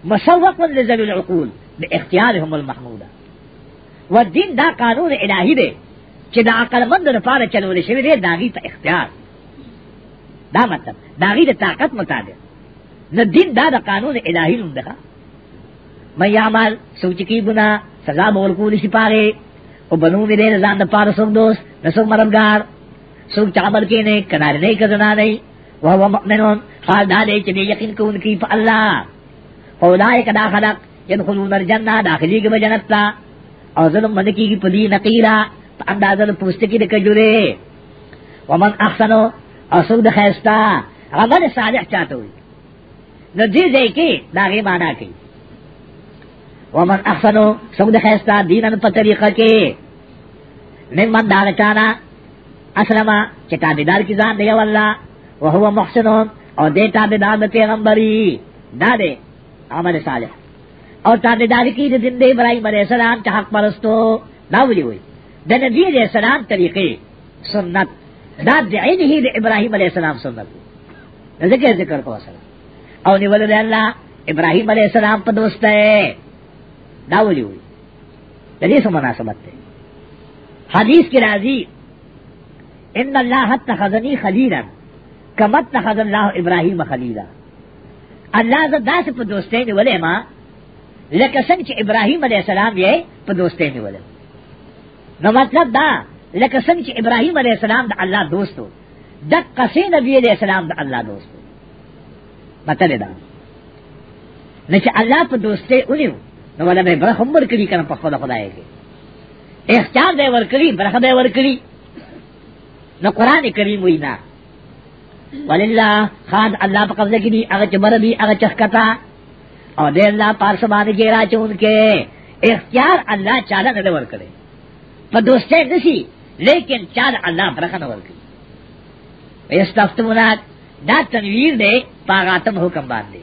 [SPEAKER 1] مسوق لذوي العقول باختيارهم المحموده و دین دا قانون الہی دے چې دا عقل مند نه پاره چلول شوی دی داغي په اختیار دا مطلب داغي د طاقت مطابق نه دین دا د قانون الهی نوم ده مې عمل سوچ کی ګنا سزا مول کول شي پاره او بنو دې نه ځان د پاره سم دوست رسو مرګار سو چابل کې نه کنار نه کزنا نه او هو مؤمنون قال دا دې چې یقین کوونکی په الله اولائک دا خلق يدخلون الجنه داخلي کې جنت اور ظلم من کی پدی نقیلا اندازہ پوچھتے کی کجورے ومن احسنو اور سود خیستا عمل صالح چاہتا ہوئی نو دی دے کی داغی مانا کی ومن احسنو سود خیستا دینن پا طریقہ کی ممن دارچانا اسلما چتابدار کی ذات دیو اللہ وہو محسنون اور دیتا بدار پیغمبری دا دے عمل صالح اور تابیداری کی دے دن دے ابراہیم علیہ السلام چا حق پرستو ناولی ہوئی دے نبی علیہ السلام طریقے سنت دا دعین ہی دے ابراہیم علیہ السلام سنت ذکر ذکر کو سلام اور نیولو دے اللہ ابراہیم علیہ السلام پا دوست ہے ناولی ہوئی دے سو مناسبت دے حدیث کی راضی ان اللہ اتخذنی خلیلا کمت تخذ اللہ ابراہیم خلیلا اللہ زدہ سے پا دوستے نیولے ماں لکه څنګه چې ابراهیم علیه السلام یې په دوستۍ نیولې نو مطلب دا لکه څنګه چې ابراهیم علیه السلام د الله دوست و د قصې نبی علیه السلام د الله دوست و مطلب دا نه چې الله په دوستۍ اونیو نو ولا به برخه عمر کړي کنه په خدا خدای کې اختیار دی ورکړي برخه دی ورکړي نو قران کریم وینا ولله خاد الله په قبضه کې دی هغه چې مر دی هغه چې اور دے اللہ پارس بان گیرا چون کے اختیار اللہ چالا نہ ور کرے پر دوستے نسی لیکن چال اللہ برخا نہ ور کرے اس تفت مناد دا تنویر دے پاغاتم حکم بان دے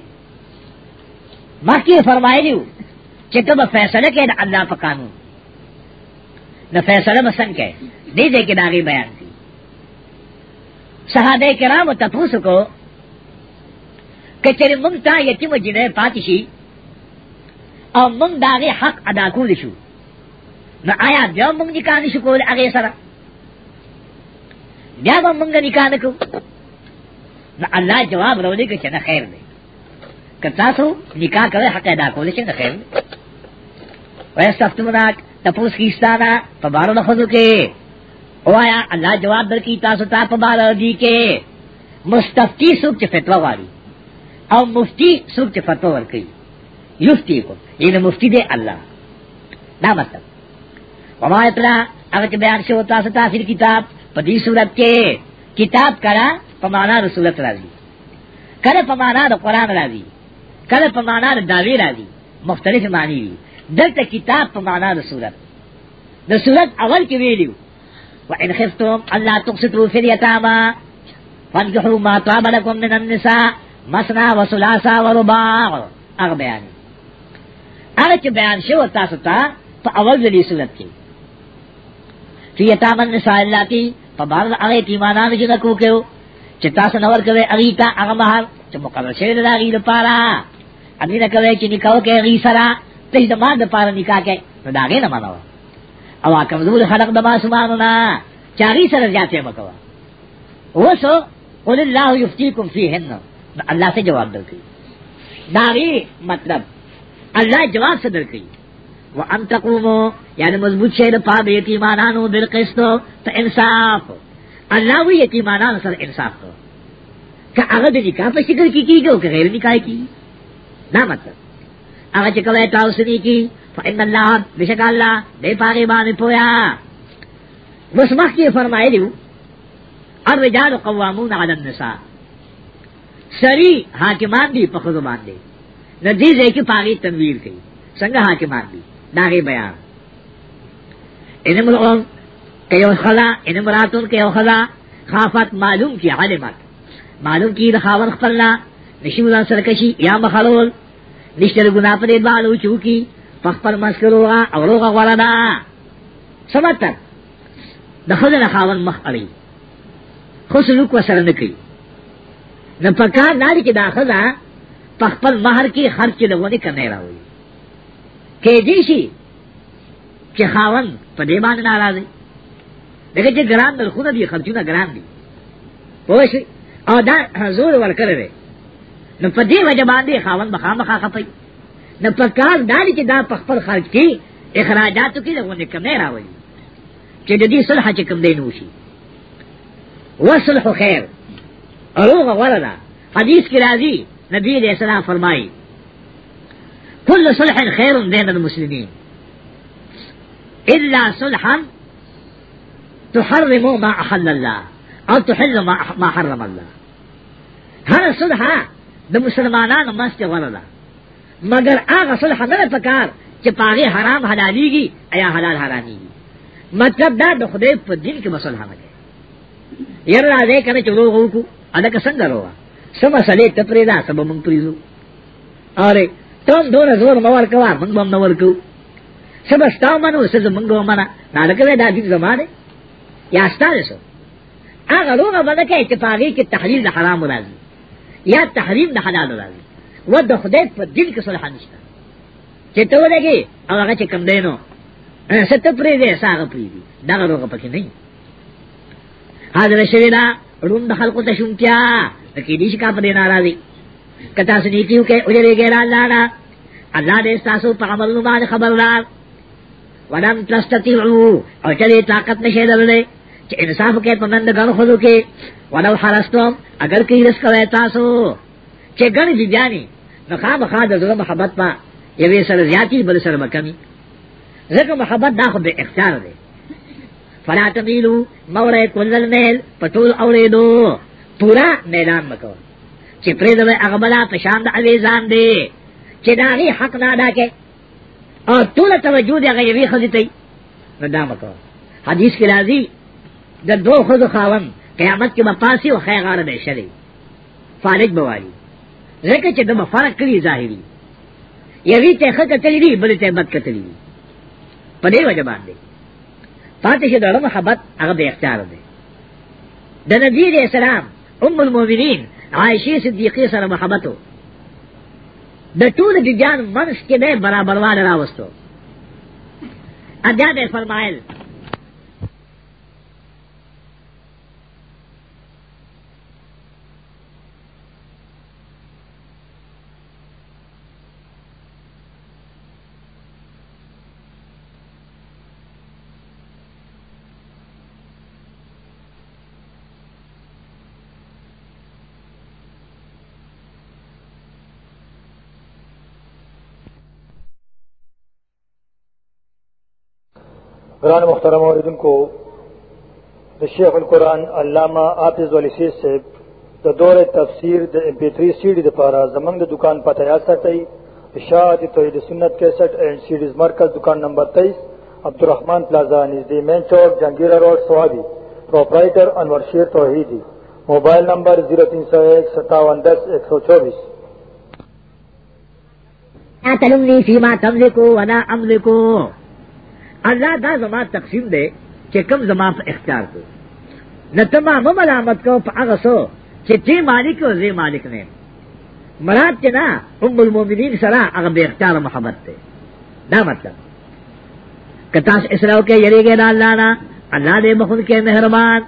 [SPEAKER 1] باقی فرمائی لیو کہ تم فیصلہ کے اللہ پا قانون نہ فیصلہ مسن کے دے دے کے داغی بیان تھی صحابہ کرام و تپوس کو کچری منگ تا یتیم جنہ پاتی شی او منگ داغی حق ادا کول شو نو آیا بیا منگ نکاہ نشو کول اغی سرا بیا با منگ نکاہ نکو نو اللہ جواب رو دے کہ چنہ خیر دے کہ تاسو نکاہ کرے حق ادا کول چنہ خیر دے ویستفتمناک تپوس کیستانا پبارو نخذو کے او آیا اللہ جواب در کی تاسو تا پبارو دی کے مستفتی سوک چھ فتوہ واری او مفتی سوک چه فتوه ورکی یفتی کو یعنی مفتی دے اللہ دا مطلب وما اطلاع اگر چه بیان شو تاسو تاثیر کتاب پا دی صورت کے کتاب کرا پا پمانا رسولت راضی کرا پا مانا دا قرآن راضی کرا پا مانا دا دعوی راضی مختلف معنی دی دلتا کتاب پا پمانا رسولت رسولت اول کی ویلیو و ان خفتم اللہ تقسطوا في اليتامى فانجحو ما طابلکم من النساء مسنا و سلاسا و رباع اغ بیان اغ چه بیان شو تاسو تا پا اول ذلی سنت کی فی یتامن نساء اللہ کی پا بارد اغ تیمانان جنہ کوکیو چه تاسو نور کوئے اغیتا اغ مہر چه مقرر شوید دا اغید پارا اگی نکوئے چه نکو کے اغی سرا تیج دمان دا پارا نکا کے نو داغی نمانو او کمزور خلق دما سمانونا چاگی سر جاتے مکوا وسو قل اللہ یفتیکم فیہن اللہ سے جواب در گئی داغی مطلب اللہ جواب سے در گئی وہ ان تقومو یعنی مضبوط شہر پا بے یتیمانانو بالقسط تو انصاف اللہ وہ یتیمانان سر انصاف کو کہ اگر دے نکاح پر شکر کی کی گو کہ غیر نکاح کی نہ مطلب اگر چکوے تاؤسنی کی فإن اللہ بشک اللہ بے پاگے بانے پویا مسمخ کی فرمائے دیو الرجال قوامون علی النساء سری حاکمان دی پخذ باندې ندی دې کې پاغي تنویر کړي څنګه حاکمان دی داغه بیان انم الان کيو خلا انم راتون کيو خلا خافت معلوم کی علمت معلوم کی رخاور خپلنا نشی مدان سرکشی یا مخلول نشتر گناہ پر ادوالو چوکی فخ پر مسکروغا او روغا غورنا سمت تک دخل رخاور مخ علی خسلوک و سرنکی نہ پکار داری کی داخذہ پخپل باہر کی خرچ لوگوں نے کرنے رہا ہوئی کہ دیشی کہ خاون پدے مان ناراض ہے لیکن جو گران دل خود دی خرچو نہ گران دی پوش اور دا حضور ور کر رہے نہ پدے وجہ باندے خاون بخا بخا خپئی نہ پکار داری کی دا پخپل خرچ کی اخراجات کی لوگوں نے کرنے رہا ہوئی کہ جدی صلح چکم دینوشی وصلح خیر اروغ وردا حدیث کی راضی نبی علیہ السلام فرمائی کل صلح خیر بین المسلمین الا صلحا تحرم ما احل اللہ او تحل ما حرم اللہ ہر صلح د مسلمانانو منځ کې وردا مگر هغه صلح نه پکار چې پاغه حرام حلاليږي یا حلال حراميږي مطلب دا د خدای په دین کې مسله ده یره راځي کنه چې وروغو کو الکه څنګه روا سم مسئلے ته پریدا سم مونږ پریزو اره تم دون زور مور کوا مونږ هم نور کو سب ستا منو سز مونږ منا نالکه دا دې زمانه یا ستاره سو هغه لونه باندې کې اتفاقی کې تحلیل د حرام راځي یا تحریم د حلال راځي و د خدای په دین کې صلح نشته چې ته ولګي هغه چې کم دی نو ست پرې دې ساغه پرې دې دا هغه پکې نه حاضر شوی دا روند خلق ته شوم کیا کی دې کا پدې ناراضي کتا سنی کیو کې اجرې ګیرا الله نا الله دې تاسو په عمل باندې خبردار ولم تستطيعوا او چلے طاقت نشي درلې چې انصاف کې پمند غن خود کې ولو حرستم اگر کې رس کوي تاسو چې ګن دي ځاني نو خام خا د زړه محبت ما یوې سره زیاتی بل سره مکمی زکه محبت دا خو به اختیار دی فلا تمیلو مولای کلل میل پټول اوریدو پورا میدان مکو چې پرې د اغبلا پشان د اویزان دی چې داغي حق نه ادا کې او ټول توجه دی هغه وی خزیتې نه دا مکو حدیث کې راځي د دو خود خاون قیامت کې مپاسی او خیغار دی شری فارق بواری لکه چې د فرق کړي ظاهري یوی ته خکتلی دی بل ته بد کتلی دی په دې وجه باندې پاتې شه دغه محبت هغه به اختیار دی د نبی دې سلام ام المؤمنین عائشه صدیقه سره محبتو د ټول د جان ورش کې نه برابر وانه راوستو ادا به فرمایل قرآن مخترم عوردن کو دا شیخ القرآن علامہ آفز والی سیز سے دا دور تفسیر دا امپیتری سیڈی دا پارا زمنگ دا دکان پتہ یاد ساتئی اشاعت توحید سنت کیسٹ اینڈ سیڈیز مرکز دکان نمبر تیئیس عبدالرحمن پلازا نزدی مین چوک جہانگیرہ روڈ سوادی پروپرائٹر انور شیر توحیدی موبائل نمبر زیرو تین سو ایک ستاون دس ایک سو چوبیس تلمنی فیما تملکو ولا املکو اللہ دا زما تقسیم دے کہ کم زما پہ اختیار کو نہ تمام ملامت کو اغسو کہ تی مالک اور زی مالک نے مراد کے نا ام المومنین سرا اگر بے اختیار محبت تے دا مطلب کہ تاس اسراؤ کے یری گے نا اللہ نا اللہ دے بخود کے مہربان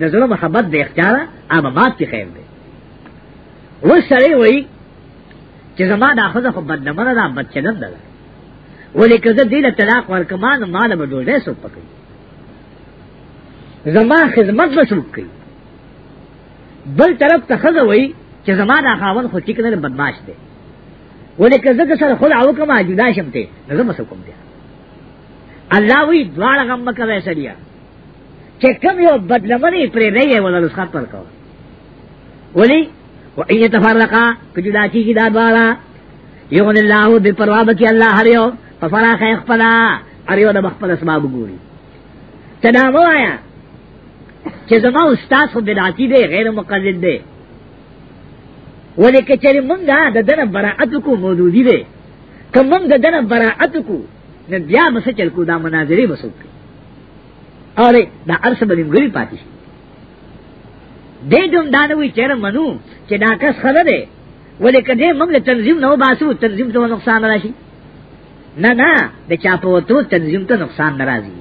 [SPEAKER 1] نظر محبت بے اختیار آب آباد کی خیر دے وہ سرے وہی کہ زما دا خود خود بد نمر دا بد چلن دا ولی کزه دیل طلاق ورکمان مال به ډوډۍ سو پکې زما خدمت به شروع کړي بل طرف ته خزه وای چې زما دا خاون خو ټیک نه بدمعاش دی ولی کزه که سره خل او کما جدا شمته زه مسو کوم دی الله وی دواړه غم کوي سړیا چې کوم یو بدلمنې پرې نه یې ولا رسخت پر کو ولی و ان يتفرقا کجدا کی دا دواړه یو الله به پروا به کې الله هر یو ففرا خیخ پلا اریو دا بخپل اسباب گوری تنامو آیا چې زما استاد خو بدعتی دی غیر مقلد دی ولی که چری منگا دا دن براعت کو مودودی دی که منگ دا دن براعت کو نن بیا مسا چل کو دا مناظری بسو کی اور دا عرص بدیم گری پاتی شی دے دم دانوی چیر منو چې دا کس خدا دی ولی که دے منگ تنظیم نو باسو تنظیم تو نقصان راشی نه نه د چاپو تو تنظیم ته نقصان ناراضي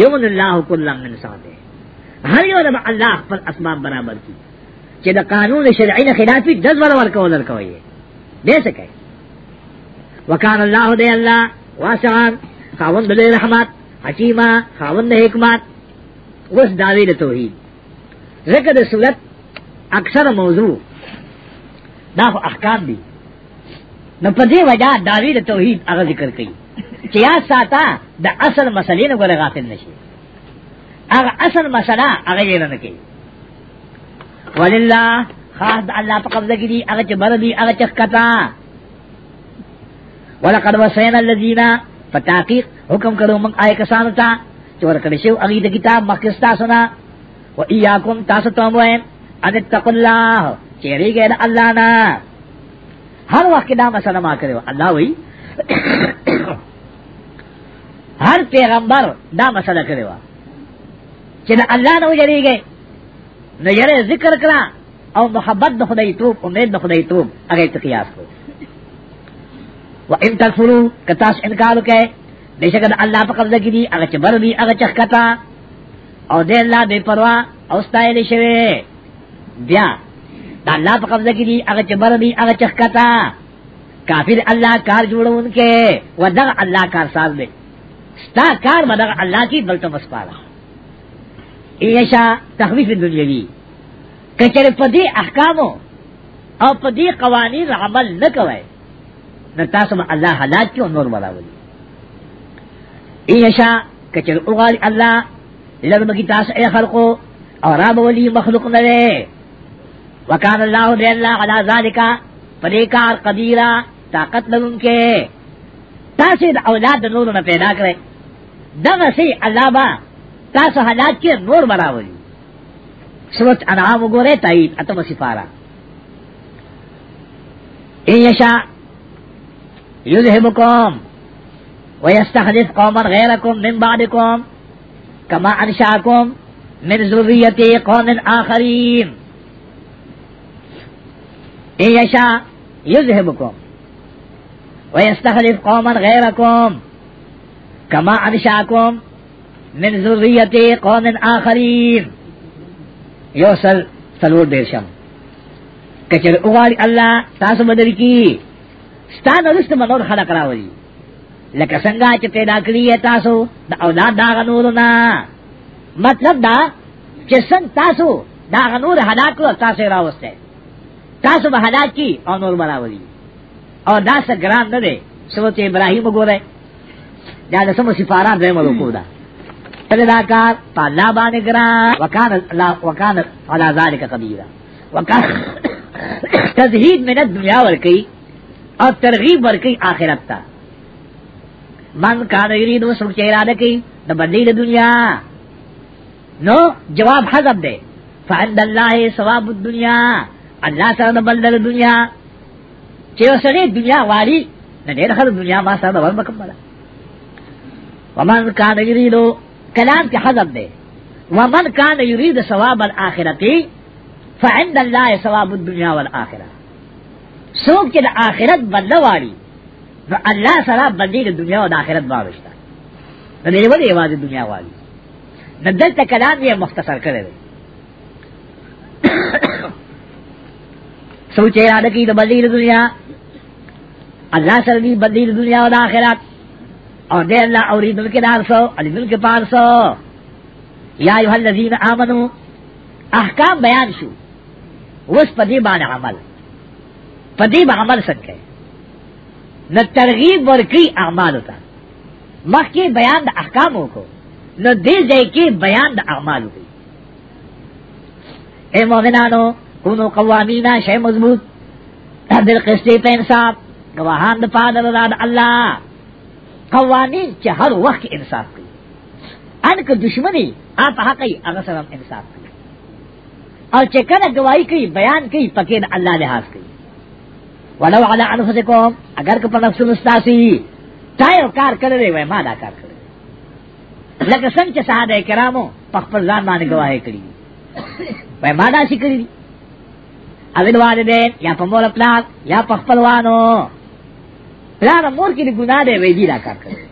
[SPEAKER 1] یو من الله کله من ساده هر یو د الله پر اسباب برابر کی چې د قانون شرعي نه خلاف دز ور ور کول کوي دې څه کوي وکال الله دې الله واسع خاوند دې رحمت حکیمه خاوند حکمت اوس داوی د توحید زکه د صورت اکثر موضوع دا احکام دي نو په دې وجہ داوی د توحید هغه ذکر کړي چې یا ساته د اصل مسلې نه ګره غافل نشي هغه اصل مسله هغه یې نه کوي ولله خاص الله په قبضه کې دي هغه چې بر دي هغه چې کتا ولقد وسینا الذین فتحقیق حکم کړو موږ آی کسانو ته چې ورکړی شو هغه د کتاب مخکستا سنا و ایاکم تاسو ته مو ان تقوا الله چیرې ګر الله نه ہر وقت دا مسئلہ ما کرے اللہ وی ہر پیغمبر دا مسئلہ کرے وا چې الله نو یریږي نو یره ذکر کړه او محبت د خدای توپ امید د خدای توپ هغه ته قیاس کو و ان تکفروا کتاس انکار وکړي بشکره الله په قبضه کې دي هغه چبر دي هغه چخکتا او دې الله بے پروا او ستایل شوی بیا دا اللہ پا قبضہ کی دی اگر چبر دی اگر چخکتا کافر اللہ کار جوڑا ان کے و دغ اللہ کار ساز دے ستا کار و دغ اللہ کی بلتا بس پارا ایشا تخویف دنیا دی کچر پدی احکامو او پدی قوانی رعمل نکوئے کوئے نہ اللہ حالات کیوں نور مرا ولی ایشا کچر اغال اللہ لرمکی تاس اے خلقو اور رام ولی مخلوق نرے وکان اللہ دے اللہ علا ذالکا پریکار قدیرہ طاقت لگن کے تاسو د اولاد نور نه پیدا کړي دغه سي الله با تاسو حالات کې نور براوي سورت انعام وګوره تایید اتم سفارا ان یشا یذهبکم ويستخلف قوما غيركم من بعدكم كما انشاكم من ذرية قوم آخرين ان یشا یذهبکم ویستخلف قوما غیرکم کما انشاکم من ذریت قوم آخرین یو سل سلور دیرشم کچر اغالی اللہ تاسو بدل کی ستان رست منور خلق راولی لکه څنګه چې پیدا کړی تاسو د اولاد دا غنورنا مطلب دا چې څنګه تاسو دا غنور هلاک تاسو راوسته تاسو به حالات کی او نور مراولی او دا څه ګران نه دی سوت ابراهیم وګوره دا د سمو سفارات دی ملو کو دا تل دا کار پالا باندې ګران وکان لا وکان علا ذالک قدیر وکان تزهید من دنیا ورکی او ترغیب ورکی آخرت تا من کان یرید وسو چې اراده کوي د بدلې د دنیا نو جواب حذف دی فعند الله ثواب الدنیا اللہ سره بل د دنیا چې وسړي دنیا والی نه ډېر خلک دنیا ما سره ور مکمله ومن کان یریدو کلام کې حذف دی ومن کان یرید ثواب الاخرت فعند الله ثواب الدنيا والاخره څوک چې د آخرت بدله واړي نو الله سره بدلی د دنیا او د آخرت باوښته نو دې ولې یوازې دنیا واړي نو دلته کلام یې مختصر کړی دی سوچے یاد کی تو بدیل دنیا اللہ سر دی بدیل دنیا و آخرت اور دے اللہ اور دل کے دار سو علی دل کے پار سو یا یوہ الذین آمنو احکام بیان شو اس پدی بان عمل پدی عمل سکے نہ ترغیب ورکی اعمال ہوتا مخ کے بیان دا احکاموں کو نہ دے دے کے بیان دا اعمال ہوئی اے مومنانو کونو قوامینا شے مضبوط دل قسطے پہ انصاف گواہان دفاع دلداد اللہ قوانین چہ ہر وقت انصاف کی ان کا دشمنی آپ حق ہی اغسر انصاف کی اور چکر گواہی کی بیان کی پکین اللہ لحاظ کی ولو علی انفسکم اگر کہ پر نفس مستاسی تایو کار کر رہے وے مانا کار کر رہے لکہ سنگ چہ سہادہ کرامو پخ پر زان مانے گواہی کری وے مانا سی کری اوید والدین یا پا مول پلار یا پا خپلوانو پلار مور کی گناہ دے ویدی دا کار کرے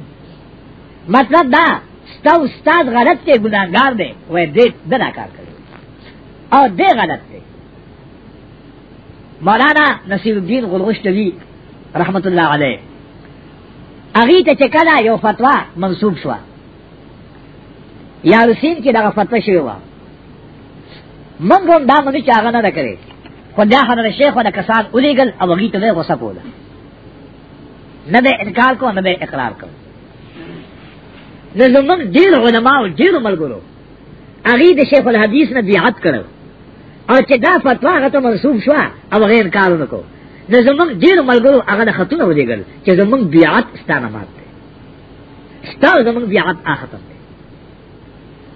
[SPEAKER 1] مطلب دا ستا استاد غلط تے گناہگار دے وہ دے دا کار کرے اور دے غلط دے مولانا نصیر الدین غلغشتوی رحمت اللہ علیہ اغی ته چکلا یو فتوا منسوب شو یا رسین کې دا فتوا شوی و منګ هم دا مونږ چاغه نه کړې خدا حضرت شیخ ودا کسان اولی گل او غی ته غصہ کولا نہ بے انکار کو نہ بے اقرار کو لزمن دیر علماء دیر ملګرو اغي د شیخ الحدیث نه بیعت کړو او چې دا فتوا هغه ته منسوب شو او غیر کار وکړو لزمن دیر ملګرو هغه د خطونه اولی گل چې زمون بیعت ستانه مات ستاسو زمون بیعت اخته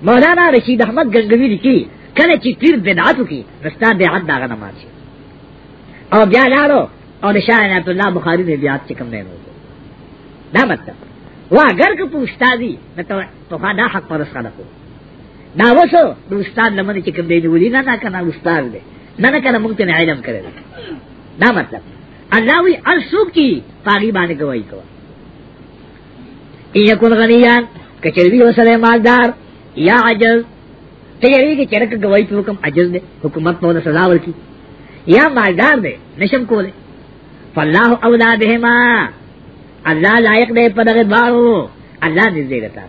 [SPEAKER 1] مولانا رشید احمد گنگوی لیکي کله چې پیر بدعتو کی رستا بیعت داغه نماز شي او بیا لارو او نشان عبد الله بخاری نے بیعت چې کوم نه دا مطلب وا اگر که په استادی نو ته دا حق پر سره کو دا وسو د استاد لمن چې کوم دی ولې نه نه کنه استاد دی نه نه کنه مونږ ته علم کړل دا مطلب الله وی ارسوب کی پاغي باندې گواہی کو ان یکون غنیان کچری وسره مالدار یا عجز تیاری کی چرک گواہی پہ حکم عجز دے حکومت مولا سزا ورکی یا مالدار دے نشم کو دے فاللہ اولا بہما اللہ لائق دے پدغ بارو اللہ نزدے گتا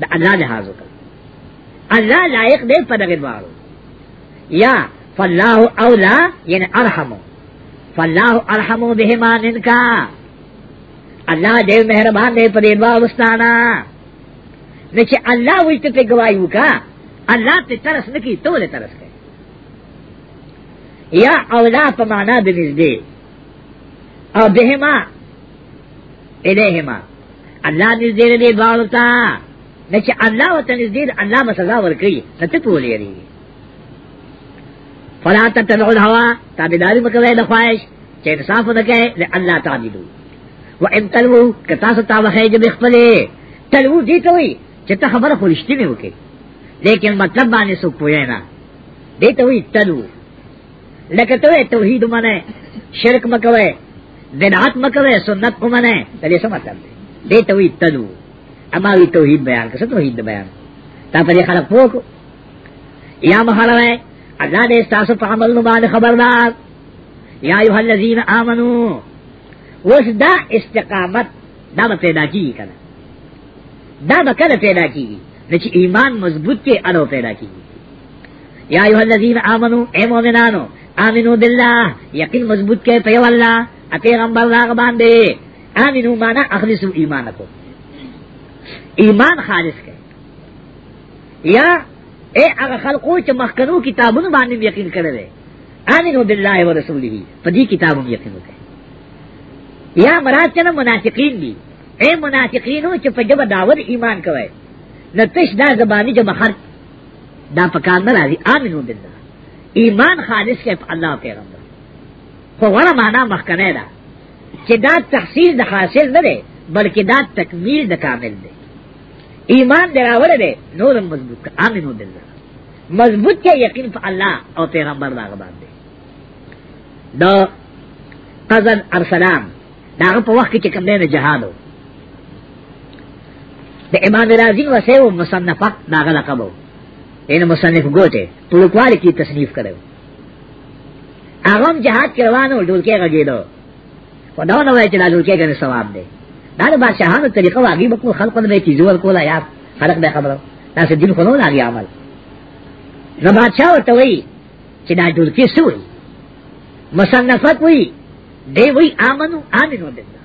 [SPEAKER 1] دا اللہ لحاظ کر اللہ لائق دے پدغ بارو یا فاللہ اولا یعنی ارحمو فاللہ ارحمو بہما ننکا اللہ دے مہربان دے پدغ بارو استانا نچے اللہ وجت پہ گواہی کا اللہ پہ ترس نکی تو لے ترس کئی یا اولا پمانا بنز دے او بہما الیہما اللہ نز دے دے بارتا نچے اللہ و تنز دے اللہ مسلا ورکی نتے پولی رہی فلا تتبعو الہوا تابداری مکوے دخوائش چے انصاف نکے لے اللہ تابدو و ان تلو کتاس تاوخے جب اخفلے تلو دیتوئی چتا خبر خورشتی میں ہوکے لیکن مطلب باندې سو پوهه نه دې ته وی تلو لکه ته توحید منه شرک مکوي بدعت مکوي سنت کو منه دې څه مطلب دی دې ته وی تلو اما وی توحید بیان کسه توحید بیان تا پرې خلق پوکو یا محلوه الله دې تاسو په عمل باندې خبردار یا ایها الذین آمنو اوس دا استقامت دا پیدا کیږي کنه دا به کله پیدا کیږي نچ ایمان مضبوط کے ادو پیدا کی یا ایوہ الذین آمنو اے مومنانو آمنو باللہ یقین مضبوط کے پیو اللہ اپیغمبر راغ باندے آمنو مانا اخلصو ایمانکو ایمان خالص کے یا اے اگر خلقو چا مخکنو کتابون باندیم یقین کردے آمنو باللہ و رسولی فدی کتابون یقین کرے یا مراد چنا منافقین بھی اے منافقینو چا پجب دعوت ایمان کوئے نہ تش دا زبانی جو بخر دا پکار نہ راضی آمین باللہ ایمان خالص کے اللہ پیغمبر خو غره معنا مخکنه دا چې دا تحصیل د حاصل نه دی بلکې دا تکمیل د کامل دی ایمان دراوړ دی نور مضبوط کا امنو بالله مضبوط کې یقین په الله او پیغمبر باندې باندې دا قزن ارسلام دا په وخت کې کوم نه جهاد وو د امام رازی وسه او مصنفه داغه لقب وو ان مصنف ګوته طلقوال کی تصنیف کړو هغه جهاد کروانو ډولکې غږیدو خدا نو وای چې دا ډولکې کنه ثواب دی دا د بادشاہانو طریقه واغي بکو خلق نه چې زور کولا یا خلق به خبرو دا څه دین خلونو لاغي عمل نو بادشاہ ورته وای چې دا ډولکې سوې مصنفات وای دی وای امنو امنو بالله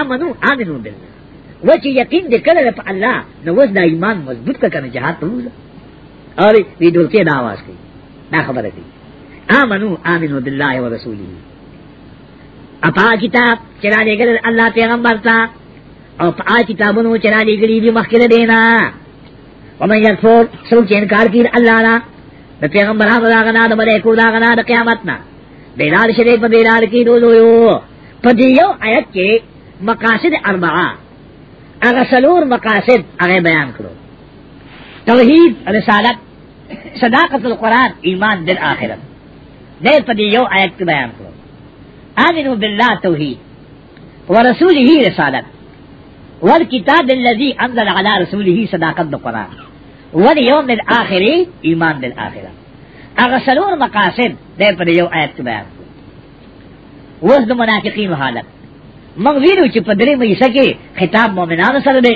[SPEAKER 1] امنو امنو بالله و چې یقین دې کړل په الله نو وس دا ایمان مضبوط کا کنه جهاد ته وځه اره وی دل کې دا आवाज کوي دا خبره دي امنو امنو بالله ورسوله اپا کتاب چرا لګل الله پیغمبر تا او په کتابونو چرا لګلې دي مخکله دینا ومن یکفر سوک چې انکار کړي الله را د پیغمبرانو دا غنا د ملائکو دا غنا د قیامت نه بیلال شریف په بیلال کې دوزو یو په دې یو آیت کې مقاصد اربعه هغه سلور مقاصد اگے بیان کرو توحید رسالت صداقت القرآن ایمان دل آخرت دے په یو آیت کی بیان کرو امنو باللہ توحید ہی رسالت والکتاب الذي انزل على ہی صداقت القرآن دل الاخر ایمان دل آخرت هغه سلور مقاصد دے په یو آیت کی بیان کرو وزد د حالت مغوینو چې په درې مېسه کې خطاب مؤمنانو سره دی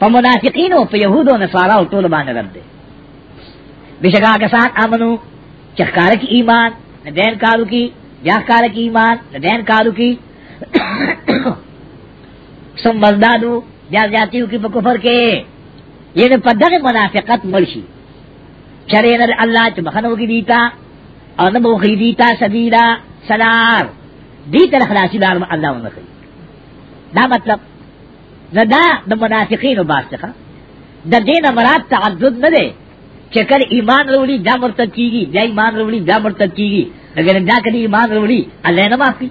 [SPEAKER 1] په منافقینو په يهودو نه سارا او ټول باندې رد دی بشکا کسان امنو چې کار کې ایمان نه دین کارو کې یا کار کې ایمان نه دین کارو کې سم مزدادو بیا جاتیو کې په کفر کې یې په دغه منافقت مرشي چرې نه الله چې مخنو کې دیتا او نه مو خې دیتا سبیلا سلام دې تر خلاصي دار الله ونخي دا مطلب زدا د منافقین وباسخه د دین مراد تعدد نه دی چې کله ایمان وروړي دا مرتد کیږي دا ایمان وروړي دا مرتد کیږي اگر دا کله ایمان وروړي الله نه معافي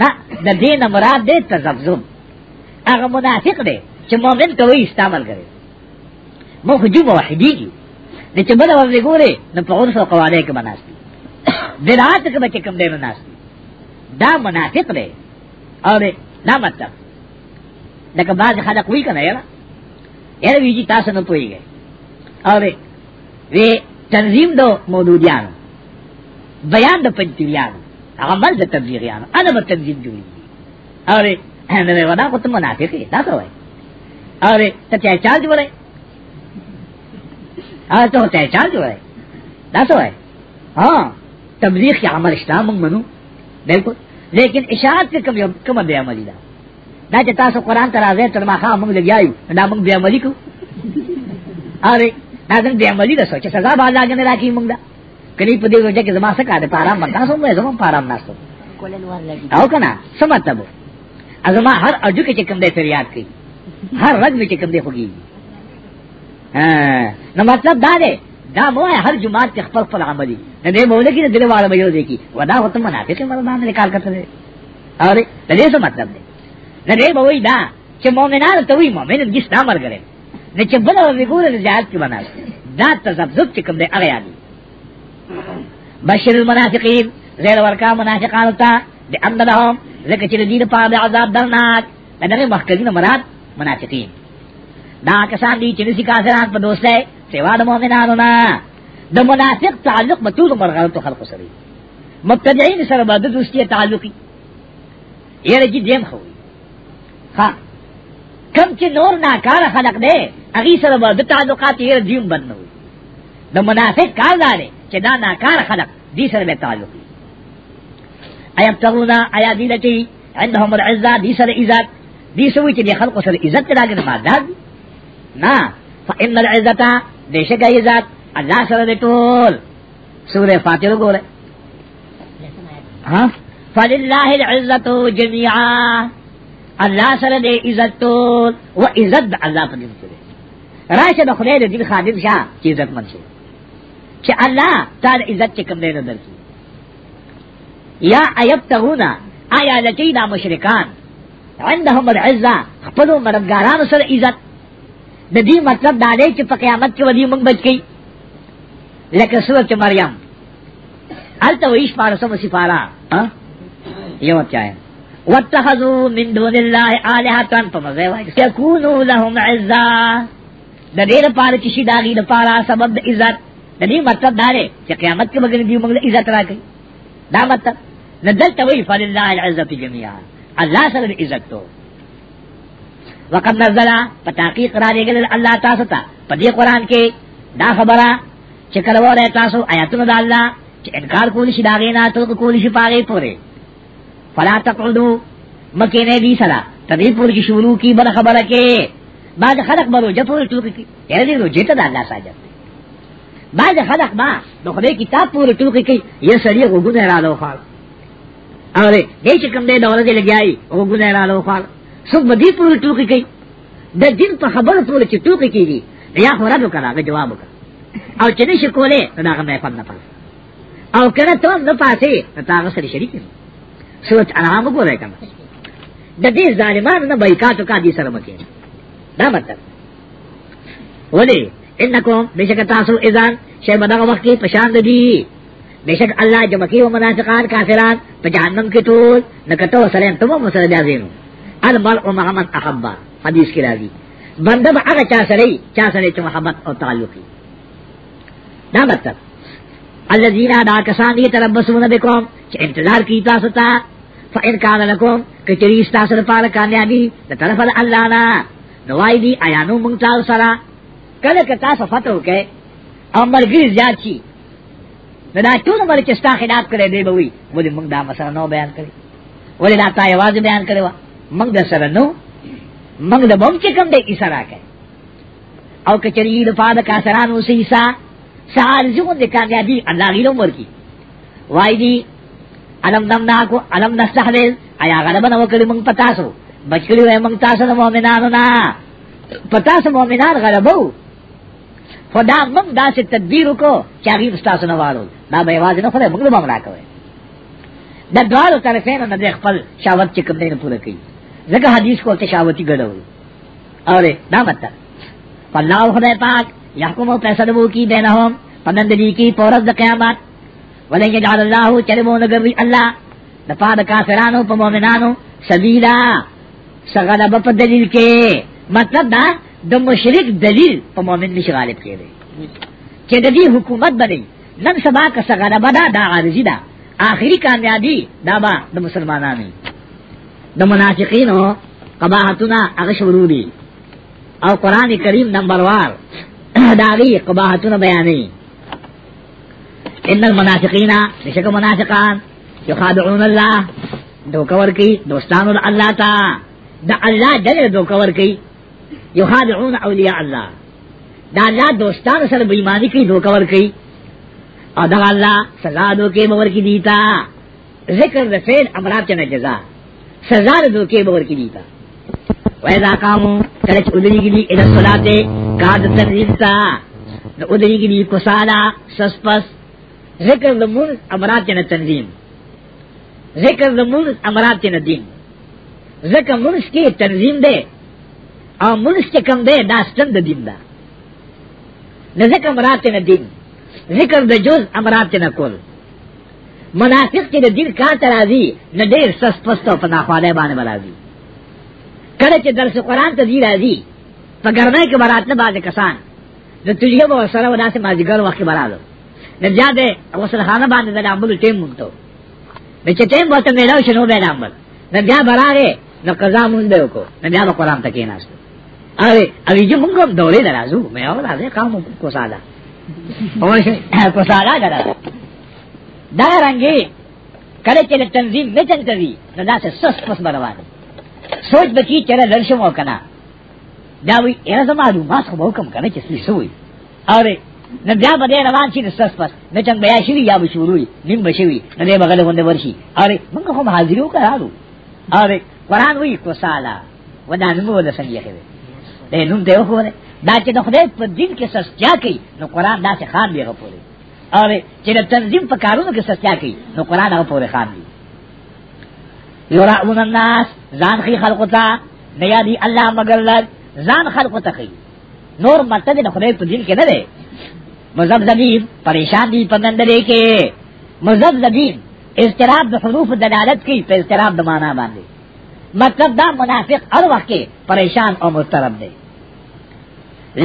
[SPEAKER 1] نه د دین مراد دی تزبزب هغه منافق دی چې مؤمن کوي استعمال کوي مو خو جو موحدیږي د چې بل ورته ګوري نو په اورس او قواعده کې مناسبي دراته کې به کوم دی مناسبي دا منافق دی او دا مطلب لکه بعض خلق وی کنه یاره یاره ویجی تاسو نه پویږئ او وی تنظیم دو مودودیانو بیان د پنځتیانو عمل د تبلیغیانو انا به تنظیم جوړی او نه ودا کو ته منافقې دا څه وای او ته چا چا جوړه او ته ته چا جوړه دا څه وای ها تبلیغ کی عمل اسلام منو بالکل لیکن اشاعت کے کم کم بے عملی دا دا چې تاسو قران ته راځي تر ما خام موږ لګیایو دا موږ به عملي کو اره دا څنګه به عملي رسو چې سزا به الله جن راکی موږ دا کلی په دې وجه کې زما څخه ده پارام باندې تاسو موږ زما پارام ناسو او کنه سمته بو ازما هر اډو کې کوم دې فریاد کوي هر رګ کې کوم دې خوږي نو مطلب دا دی دا مو هر جمعه ته خپل خپل عملي نه دې مولا کې دلواله به یو دی کی ودا هوتم منافق مردا نه کار کوي اره دې څه مطلب دی نه دې به وای دا چې مؤمنان ته وای مؤمن دې استعمال غره نه چې بل او وګوره نه زیات کې بناست دا تزبذب چې کوم دې هغه یادي بشر المنافقین زیر ورکا منافقان ته دې ان لهم لکه چې دې په عذاب درناک دغه مخکې مراد منافقین دا کسان دي چې د سکاسران په دوستۍ سیوا د مؤمنانو نه د منافق تعلق به ټول مرغلطو خلقو سره مبتدعين سره به د دوستۍ تعلقي یره چې دیم خوي ہاں کم چې نور ناکار خلق دے اگی سر با دو تعلقات یہ رجیم بند ہوئی دا منافق کار دارے چې دا ناکار خلق دی سر بے تعلقی ایب تغلونا آیا دی لکی عندهم العزہ دی سر عزت دی سوئی چې دی خلق سر عزت چلا گئی مادار دی نا فإن العزتا بے شک عزت اللہ سر دے ٹول سور فاتر گو رہے ہاں فللہ العزت جميعا اللہ سر دے عزت تو و عزت دا اللہ پر دے راشه د خدای د دین خادم شه چې عزت من شه چې الله تعالی عزت چې کوم دی نظر کی یا ایب تغونا آیا لچی دا مشرکان عندهم العزه خپل مرګاران سره عزت د دې مطلب دا دی چې په قیامت کې ودی موږ بچ کی لکه سورۃ مریم الته ویش پارسه مصیفارا یو چاہے واتخذوا من دون الله آلهتان فمزه وای یکونو لهم عزا د دې لپاره چې شي داغي لپاره سبب د عزت د دې مطلب دا دی چې قیامت کې بګنه دی موږ عزت راکړي دا مطلب نه دلته وی فلله العزت جميعا الله سره عزت تو وقد نزل پتاقیق را لګل الله تاسو ته په دې قران کې دا خبره چې کله وره تاسو آیاتونه د الله چې انکار کولی شي داغې نه تو کولی شي پاره پوره فلا تقعدو مکینے دی سلا تدی پور کی شروع کی بر خبر کے بعد خلق برو جفور ٹوک کی یعنی دی رو جیتا دا اللہ ساجد بعد خلق با نو خدای کتاب پور ٹوک کی یہ سری کو گنے را لو خال اور دے چکم دے دور دے لگیائی او گنے را لو خال سب بدی پور ٹوک کی د دین په خبر پور چ ٹوک کی دی یا خورا دو کرا جواب کر او چنے شکولے نہ غمے پن نہ پاس او کنا تو نہ پاسے تا غسر شریک سورت انعام کو رہے کنا د دې ظالمانو نه بایکاټ کا دي سره مکه دا مطلب ولی انکم بشک تاسو اذان شی بدغه وخت کې پشان دي بشک الله جمکی و منافقان کافران په جهنم کې ټول نکته سره ته مو سره ځینو المرء محمد احبا حدیث کې راځي بنده به هغه چا سره چا سره چې محبت او تعلقي دا مطلب الذين دا کسان دي تربصون بكم چې انتظار کی تاسو ته فإن کان لکم کچری استاسر پار کامیابی لطرف اللہ نا نوائی دی آیانو منگتار سرا کل کتا صفتو کے او مرگری زیاد چی دا ټول مر چې ستا خلاف کړی دی بوي ولی موږ دا مسله نو بیان کړی ولی دا تا یوازې بیان کړی و موږ د سره نو موږ د موږ چې کوم دی اشاره کوي او کچری د فاده کا سرانو سیسا سال ژوند د کامیابی الله غیلو ورکی وای دی علم دمناکو علم نستحلل آیا غلبا نو کړی مونږ پتاسو بچکړی وای مونږ تاسو د مؤمنانو نه پتاسو مؤمنان غلبو خدا مونږ داسې تدبیر وکړو چې هغه تاسو نه والو دا به واځ نه خدای مونږ مونږ راکوي د دوالو طرفین نه خپل شاوت چې کوم نه پوره کړي ځکه حدیث کو ته شاوتی ګډوي اوره دا مطلب الله خدای پاک یحکم فیصلو کی بینهم پنند دی کی پورز د قیامت ولن یجعل اللہ چرمو نگروی اللہ دفا دا کافرانو پا مومنانو سبیلا سغلب پا دلیل کے مطلب دا دا مشرک دلیل پا مومن نش غالب کے دے کہ دا دی حکومت بنی نن سبا کا سغلب دا دا عارضی دا آخری کامیابی دا با دا مسلمانانی دا منافقینو قباحتنا اغشورو دی او قرآن کریم نمبر وار داغی قباحتنا بیانی ان المنافقین نشک منافقان یخادعون الله دوکور کی دوستانو دا اللہ تا دا اللہ دل دوکور کی یخادعون اولیاء اللہ دا اللہ دوستان سر بیمانی کی دوکور کی اور دا اللہ سزا دوکے بور کی دیتا ذکر رفیل امراب چنہ جزا سزا دوکے بور کی دیتا ویدا کامو کلچ ادری گلی ادھر سلاتے کاد تنریفتا ادری گلی کسالا سسپس ذکر دمون امرات نه تنظیم ذکر دمون امرات نه دین ذکر منس کی تنظیم دے او منس چې کم دے دا ستند دین دا نه ذکر امرات نه دین ذکر د جز امرات نه کول منافق چې د دین کا ترازی نه ډیر سست پست او پناخواله باندې برازي کله چې درس قران ته دی راځي په ګرنای کې برات نه باندې کسان د تجربه سره وداسه مازیګر وخت برالو نبیا دے غسل خانہ باندې د عمل ټیم مونږته د چې ټیم وته میراو شنو به عمل نبیا براره نو قضا مونږ دی کو نبیا په قران ته کېناست اوی اوی چې مونږ هم دولې درازو مې او راځه کام کو ساده کو ساده درا دا رنګي کله چې تنظیم نه چلته وي نو دا څه سس پس بنواله سوچ بچی چر درشم وکنا دا وی ارزما معلومات خو به کوم کنه چې څه وي اره نه بیا به روان شي سس پس نه چنګ بیا شي یا به شروع نیم به شي نه دې بغل غونډه ورشي اره موږ هم حاضر یو کارو اره قران وی کو سالا ودا نو ول څنګه کوي له نوم دی خو نه دا چې د خدای په دین کې سس چا کوي نو قران دا څه خان دی غوړي اره چې د تنظیم په کارونو کې سس چا کوي نو قران هغه پورې خان دی یراون الناس ځان خي خلقتا نه یادي الله مگر لږ ځان خلقتا کوي نور مرتبه د خدای په دین کې نه دی مزبزبین پریشان دی پمندرے کے مزبزبین اضطراب حروف دلالت کی پہ اضطراب دمانا باندھے مطلب دا منافق ہر وقت کے پریشان اور مسترب دے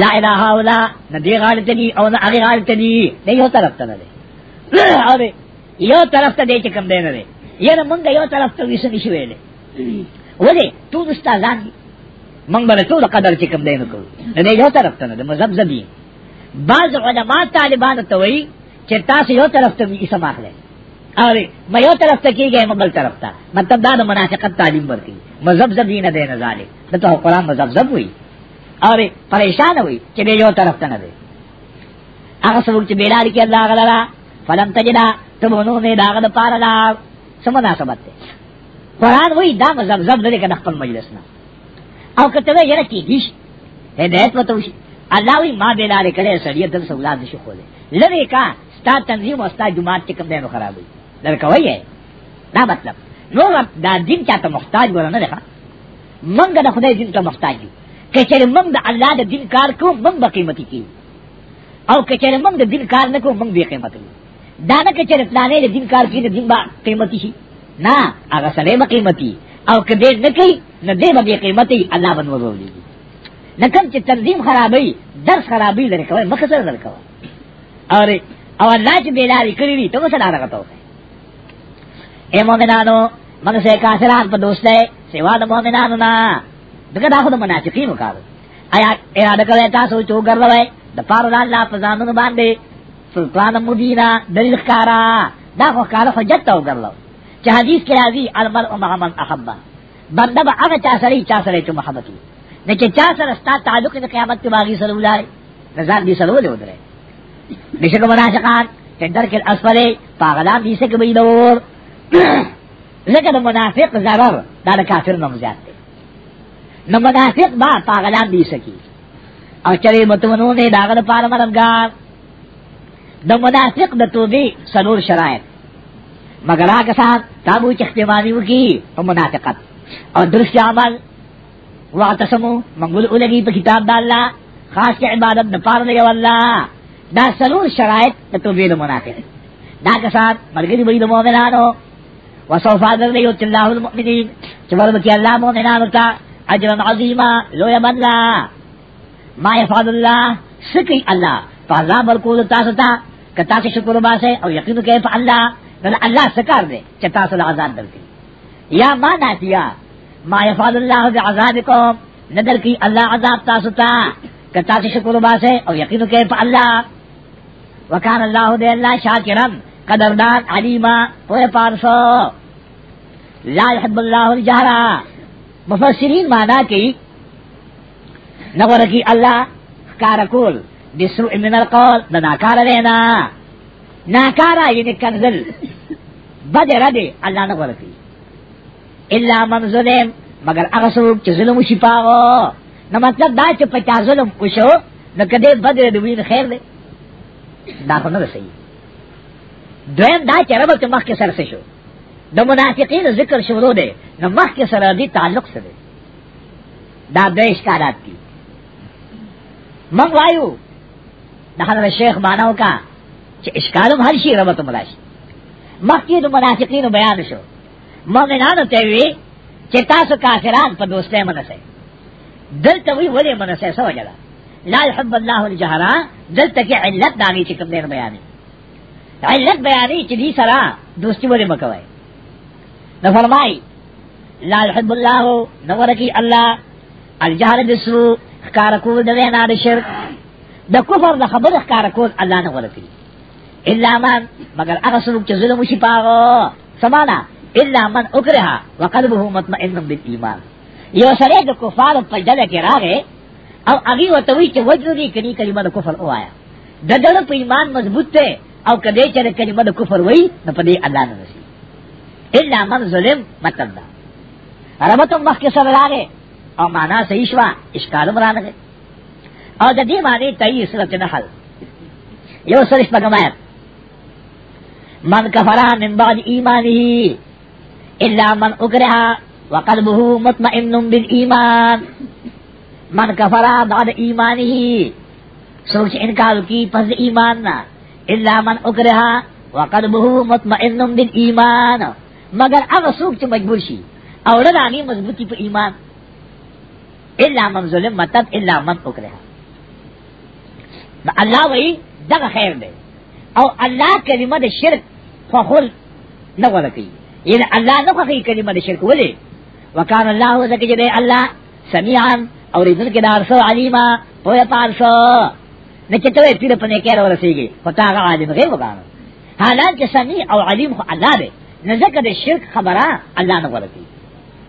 [SPEAKER 1] لا الہ اولا نہ دے غالت دی اور نہ اگے غالت دی نہیں یو طرف تا دے اور یو طرف تا دے چکم دے نہ دے یہ نہ منگا یو طرف تو ویسے نہیں شوے لے ولی تو دستا زانی منگ بلے تو قدر چکم دے نہ کرو نہ دے یو طرف تا دے مذہب زبین بعض علماء طالبان ته وایي چې تاسو یو طرف ته یې سماخ لای اوی ما یو طرف ته کیږي مبل طرف ته مطلب دا د منافقت تعلیم ورکړي مذهب زبی نه دی نه ځاله دته قرآن مذهب زب وایي اوی پریشان وایي چې به یو طرف ته نه دی هغه څوک چې بیلال کې الله غلرا فلم تجدا ته نو نه داغه د پاره دا سمدا سمته قرآن وایي دا مذهب زب نه دی کنه خپل مجلس نه او کته یې راکې دیش هدایت وته وشي الله وی ما به لارې کړې سړی دل سولاد شي خولې لری کا ستا تنظیم او ستا جماعت کې کوم دی نو خرابې لړکوي دا مطلب نو دا دین چاته محتاج ورنه ده منګه د خدای دین ته محتاج یو کچره منګ د الله د دین کار کو منګ به قیمتي کی او کچره منګ د دین کار نه کو منګ به قیمتي دا نه کچره پلانې د دین کار کې د دین با قیمتي شي نه هغه سره به قیمتي او کدی نه کوي نه دی به قیمتي الله بنورولږي لکم چې تنظیم خرابوي درس خرابوي لري کوي مخ سره لري کوي اور او الله چې بیلاری کړی دی ته سره راغتو اے مومنانو موږ سه کافران په دوست دی سیوا د مومنانو نه دغه دا خو د منافقین وکړ آیا اراده کوي تاسو چې وګرځوي د پاره د الله په ځانونو باندې سلطان مدینا دلیل کارا دا خو کار حجت ته وګرځاو چې حدیث کې راځي المرء مع من احب بنده به هغه چا سره چا سره چې محبت وي لیکن چا سره ستا تعلق د قیامت کې باغی سره ولای رضان دې سره ولې ودره بشک منافقان تندر کې اسفل پاغلان دې سره کوي نور لکه د منافق ضرر دا د کافر نه زیات دی نو منافق با پاغلان دې سکی او چرې متونو نه داغه پار مرګار د منافق د توبې سنور شرایط مگر هغه سات تابو چې اختیاري وکي او منافقت او درست عمل واعتصمو منگل اولگی پا کتاب دا خاص کے عبادت دا پار دیو اللہ دا سلور شرائط دا توبی دا منافق دا کسان مرگری بری دا مومنانو وصوفا در دیو تلاہ المؤمنین چبر بکی اللہ مومنانو کا اجرا عظیما لو یا بدلا ما یفعل اللہ سکی اللہ پا اللہ تاسو تاستا کتا سے شکر باسے اور یقین کہ اللہ اللہ سکار دے چتا سل آزاد دلتی یا ما کیا ما یفعل الله بعذابكم ندر کی اللہ عذاب تاستا کہ تاسی شکر باسے او یقین کے پا اللہ وکان اللہ دے اللہ شاکرم قدردان علیمہ پوئے پارسو لا يحب اللہ الجہرا مفسرین مانا کی نور کی اللہ کارکول بسرع من القول ناکار رہنا ناکارا یعنی يعني کنزل بد اللہ نور کی الا من ظلم مگر هغه څوک چې ظلم شي پاغو نو مطلب دا چې په چا ظلم وشو نو کده بدر دی وین خیر دی دا خو نه صحیح دویم دا چې رب ته مخ کې سره شو د منافقین ذکر شروع دی نو مخ کې سره دی تعلق سره دا د اشکارات دي موږ وایو د حضرت شیخ مانو کا چې اشکالم هر شي رب ته ملاشي مخ کې د منافقین بیان شو مومنانو ته وی چې تاسو کافران په دوستۍ منسه دلته وی ولې منسه سو جلا لا يحب الله الجهرا دلته کې علت دامي چې کوم ډیر بیانې علت بیانې چې دې سره دوستي ولې مکوي نو فرمای لا يحب الله نورکی الله الجهر بالسوء خکار کول د وینا د شرک د کفر د خبر خکار کول الله نه ورکی الا من مگر هغه څوک چې ظلم وشي پاغو سمانا الا من اکرها وقلبه مطمئن بالایمان یو سره د کفار په دله کې راغې او هغه وته وی چې وجري کړي کلمه د کفر اوایا د دله په ایمان مضبوط ته او کدی چې کلمه د کفر وای نه پدې الله نه رسي الا من ظلم مطلب دا ربته مخکې سره راغې او معنا صحیح شوا اشکال مرانه او د دې باندې تای سورته نحل یو سره شپږم آیت من کفرا من بعد ایمانه الا من اکرہا وقلبه مطمئن بالایمان من کفرا بعد ایمانه سوچ انکار کی پس ایمان نہ الا من اکرہا وقلبه مطمئن بالایمان مگر اگر څوک مجبور شي او راني مضبوطی په ایمان الا من ظلم مطلب الا من اکرہ اللہ وی دغ خیر دے او اللہ کلمہ دے شرک خو نہ ورکی یعنی اللہ نو خقی کلمہ دا شرک ولی وکان اللہ وزکی جدے اللہ سمیعان اور ادن کے دار سو علیمہ پویا پار سو نچتوے پیر پنے کہہ رو رسی گی خطاق عالم غیر وکانا حالانکہ سمیع اور علیم خو اللہ دے نزک دے شرک خبران اللہ نو ورکی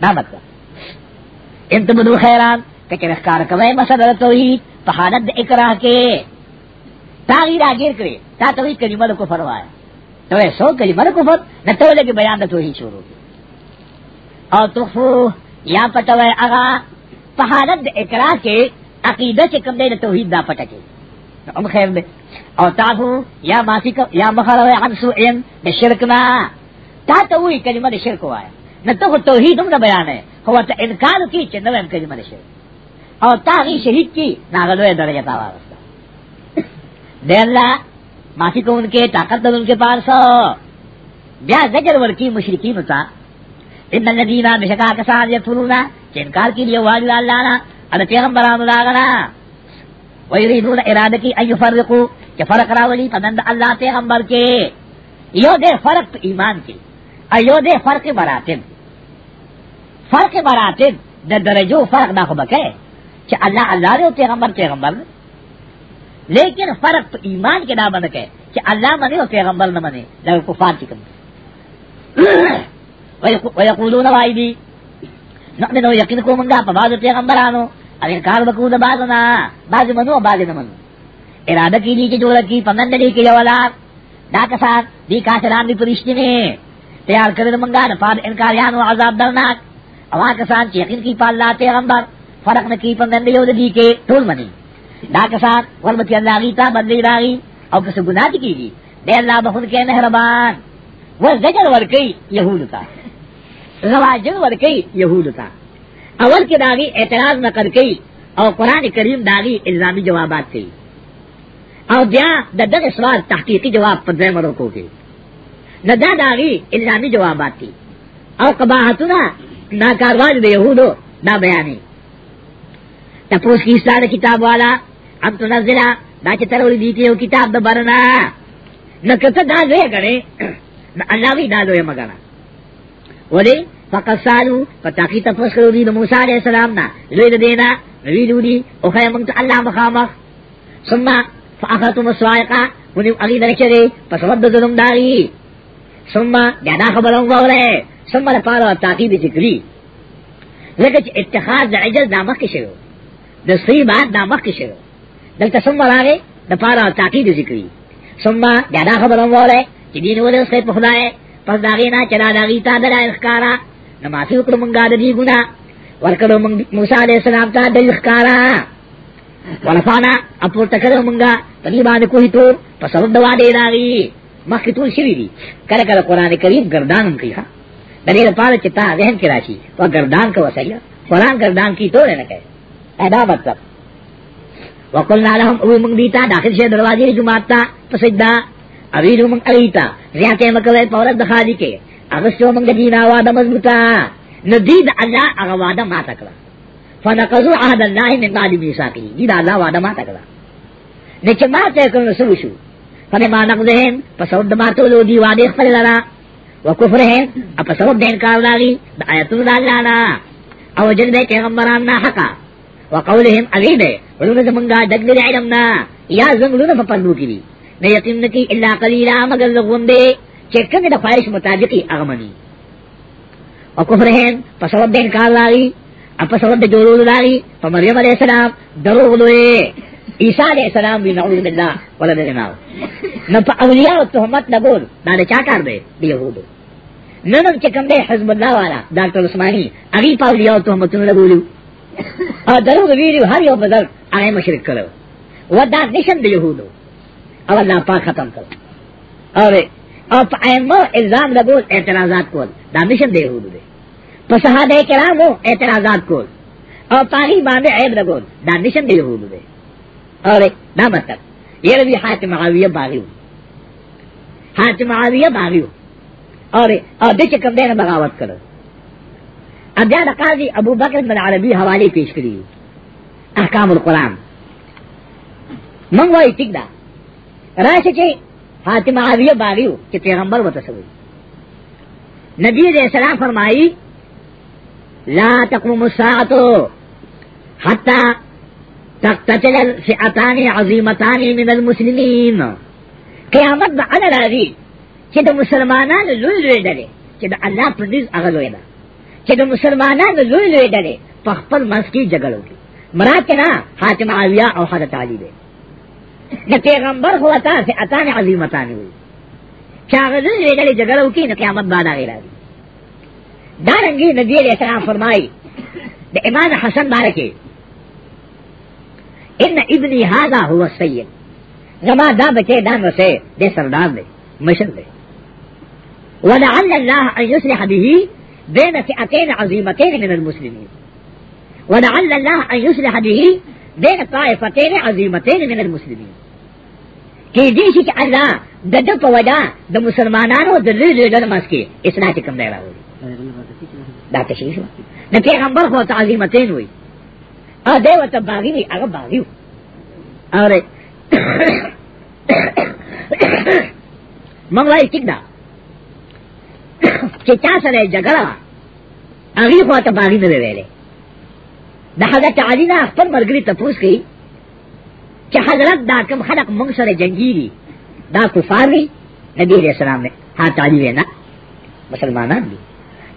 [SPEAKER 1] نامت کا انتبدو خیران کہ رخکار کوئے مسئلہ توحید پہانت اکراہ کے تاغیر آگیر کرے تا توحید کلمہ کو فرمایا تو اے سو کلمہ کفر نہ تو لگے بیان نہ تو ہی شروع او تخفو یا پتو اے اغا پہالت اقرار کے عقیدہ سے کم دے نہ توحید دا پٹکے ام خیر دے او تافو یا ماسی کو یا مخرو عن سوئن دے شرکنا تا توئی کلمہ دے شرک وایا نہ تو توحید ہم نہ بیان ہے ہوا تا انکار کی چنو ہم کلمہ دے شرک او تاغی شہید کی ناغلوے درجہ تاوا رستا دے اللہ معافی کو ان کے طاقت دن ان کے پاس بیا زجر ورکی مشرقین کا ان الذين بشکا کسان یفرون چې انکار کړي او واجب الله نه ان پیغمبرانو راغنا ويريدون اراده کی ان يفرقوا چې فرق راولي پدند الله پیغمبر کې یو دې فرق ایمان کې ایو دې فرق براتب فرق براتب د درجو فرق دا خو بکې چې الله الله دې پیغمبر پیغمبر لیکن فرق تو ایمان کے نہ من کہ اللہ منے اور پیغمبر نہ منے نہ کفار کی کمی ویقولون وائی دی نؤمنو یقین کو منگا پا بعض پیغمبرانو اب انکار بکو دا بعضنا بعض منو بعض نہ منو ارادہ کی دی کہ جو رکی پمند دی کہ یولا دا کسان دی کاسران دی پرشتی نے تیار کرد منگا دا پاد انکاریانو عذاب درناک اوا کسان چی یقین کی پا اللہ پیغمبر فرق نکی پمند دیو دی کہ طول منی دا کسان غربتی اللہ غیتا بدلی راغی او کس گناہ تی کی گی دے اللہ بخود کے مہربان وہ زجر ورکی یہود تا رواجن ورکی یہود تا اول کے داغی اعتراض نقل کی او قرآن کریم داغی الزامی جوابات کی او بیا د دغه سوال تحقیقی جواب په دې مرکو کې نه دا داغي الزامي جوابات دي او قباحتونه ناکاروان د يهودو دا بیانې تاسو کې ستاره کتاب والا ان تنزلا دا چې ترول دي ته یو کتاب د برنا نو کته دا لوی غړې نو الله وی دا لوی مګنا ولی فقط سالو پتا کی تفسیر کړو د موسی علی السلام نا لوی دینا وی دوی او خه مونږ ته الله مخامخ ثم فاخذتم الصاعقه ونی اغي درکره پس ود ظلم داری ثم بیا دا خبرو وله ثم لپاره تعقیب ذکری لکه چې اتخاذ د عجز نامه کې شوی د سری بعد نامه کې شوی دلته سم راغې د پاره تاکید ذکرې سم بیا دا خبره وله چې دین ولې سې په خدای پس دا غینا چې دا دغی تا د اخکارا نو معافي وکړو مونږه د دې ګنا ورکړو مونږ موسی عليه السلام ته د اخکارا ولفانا اپور تکړه مونږه په دې باندې کوی ته په سبب دوا دی راغی مخکې ټول شری دي کله کله قران کریم گردان کوي ها د دې لپاره چې تا ذهن کې راشي او گردان کو وسایل قران گردان کی ټول نه کوي ادا مطلب وقلنا لهم اوی منگ دیتا داخل شد دروازی جماعت تا فسجدا اویلو منگ علیتا زیادہ مکوی پورت دخالی کے اغسطو منگ دینا وعدہ مضبوطا ندید اللہ اغا وعدہ ما تکلا فنقضو عہد اللہ من بعد میساقی دید اللہ وعدہ ما تکلا نچے ما تکل نسلو شو فنما نقضہم فسود دماتولو دی وعدے خفل لرا وکفرہم اپسود دین کار لاغی دا آیتون دا اللہ نا او جنبے پیغمبران نا حقا وقولهم علينا ولونه زمونږه دګ لري علمنا یا زنګلونه په پندو کې دي نه یقین نکي الا قليلا مگر لغوندې چې څنګه د خواهش مطابقي هغه مني او کفرهم په سبب د انکار لاري او په سبب د جوړولو لاري په مریم عليه السلام دروغ لوي عیسی علیہ السلام وی نعوذ بالله ولا دغنا نو په اولیاء او تهمت نه ګور دا چا کار دی دی یهودو نن چې کوم دی حزب الله والا ډاکټر عثماني هغه په اولیاء او تهمتونه لګولو او دروغ ویلو هر یو بدل هغه مشرک کړو و دا نشم د يهودو او الله پاک ختم کړو او او په ائمه الزام لګول اعتراضات کول دا مشن د يهودو دی په شهاده کرامو اعتراضات کول او پاری باندې عیب لګول دا مشن د يهودو دی اوره دا مطلب یره وی حاتم معاویه باغیو حاتم معاویه باغیو اوره او د چې کوم دینه بغاوت کړو اب بیا د قاضي ابو بکر بن عربي حواله پیش کړی احکام القرآن من وای ټیک دا راشه چې فاطمه علیه باغیو چې پیغمبر وته سوي نبی دې سلام فرمایي لا تقوم الساعه حتى تقتتل فئتان عظیمتان من المسلمین قیامت به انا راځي چې د مسلمانانو لوی لوی ده چې د الله پر دې هغه لوی ده چې د مسلمانانو لوی لوی ډلې په خپل منځ کې جګړه وکړي مراد نه حاتم اویا او حضرت علی دی د پیغمبر خو تا سے اتان عظیمتان وي چې هغه لوی ډلې جګړه وکړي نو قیامت باندې راځي دا رنګي نبی علیہ السلام فرمایي د امام حسن بارکی ان ابنی هذا هو السید زما دا بچے دا نو سے دے سردار دے مشر دے ولعل الله ان يصلح به بین فئتین عظیمتین من المسلمین ولعل اللہ ان یصلح به بین طائفتین عظیمتین من المسلمین کی دیشی کہ اللہ د د په وجا د مسلمانانو د لوی لوی لمس کې اسنا چې کوم دی راوړي دا تشریح نه پیغمبر خو تعظیمتین وي ا دې وته باغی نه هغه باغی و اره مونږ وایي ټیک ده چې تا سره جګړه هغه خوا ته باغی نه ویلې د حضرت علی نه خپل مرګري تپوس کړي چې حضرت دا کوم خلق موږ سره جنگيري دا کفار دي نبی علیہ السلام نے ہاں تعالی وینا مسلمانان دي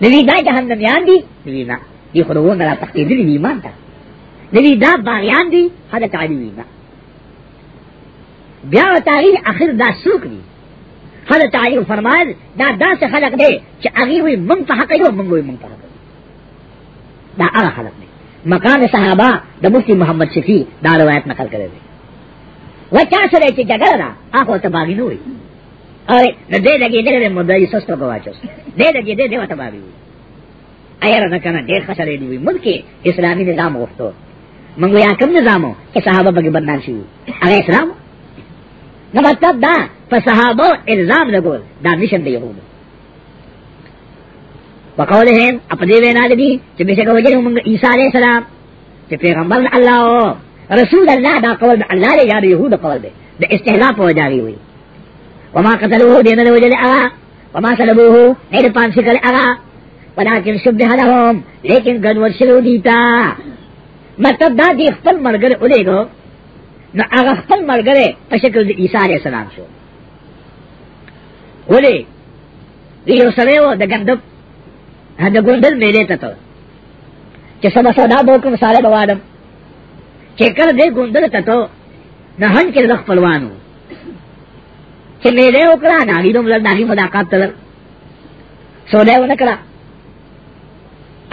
[SPEAKER 1] نبی دا جهنميان دي نبی نه دي خدوونه را تخې دي ایمان ته نبی دا باغیان دي حضرت علی وینا بیا تاریخ اخر دا سوک دي خل تعلیم فرمایل دا داس خلق دی چې هغه وي مونږ په حق یو مونږ وي مونږ په حق دا هغه خلق دی مقام صحابه د مفتی محمد شفیع دا روایت نقل کړی دی وچا سره چې جګړه ده هغه ته باغی نه وي اره د دې دګې دې مدعي سستو په واچو دې دګې دې دې وته باغی وي ایر نه کنه ډېر خسرې دی ملک اسلامي نظام وختو منګو یا کوم نظامو چې صحابه بګي بدنام شي هغه اسلام نو مطلب دا په صحابه الزام لګول دا مشن دی یهودو وقولهم اپدې وینا دي چې بشک وجه موږ عیسی علیه السلام چې پیغمبر الله او رسول الله دا قول الله دی یا يهود قول دی د استهلاء په وجاري وي وما قتلوه دین له وجه اغا وما سلبوه نه د پانسی کړه اغا ولكن شبه لهم لیکن ګډ ورشلو دیتا مطلب دا دی خپل مرګ اولېګو نو هغه خپل مرګره په شکل د عیسی علیه السلام شو ولی یو سره و د ګندب د ګندل میلې ته ته چې سبا سودا بوکم ساره بوادم چې کله دې ګندل ته ته نه هن کې د خپلوانو چې میلې وکړه نه دې موږ د هغه مداقات تل سودا و نکړه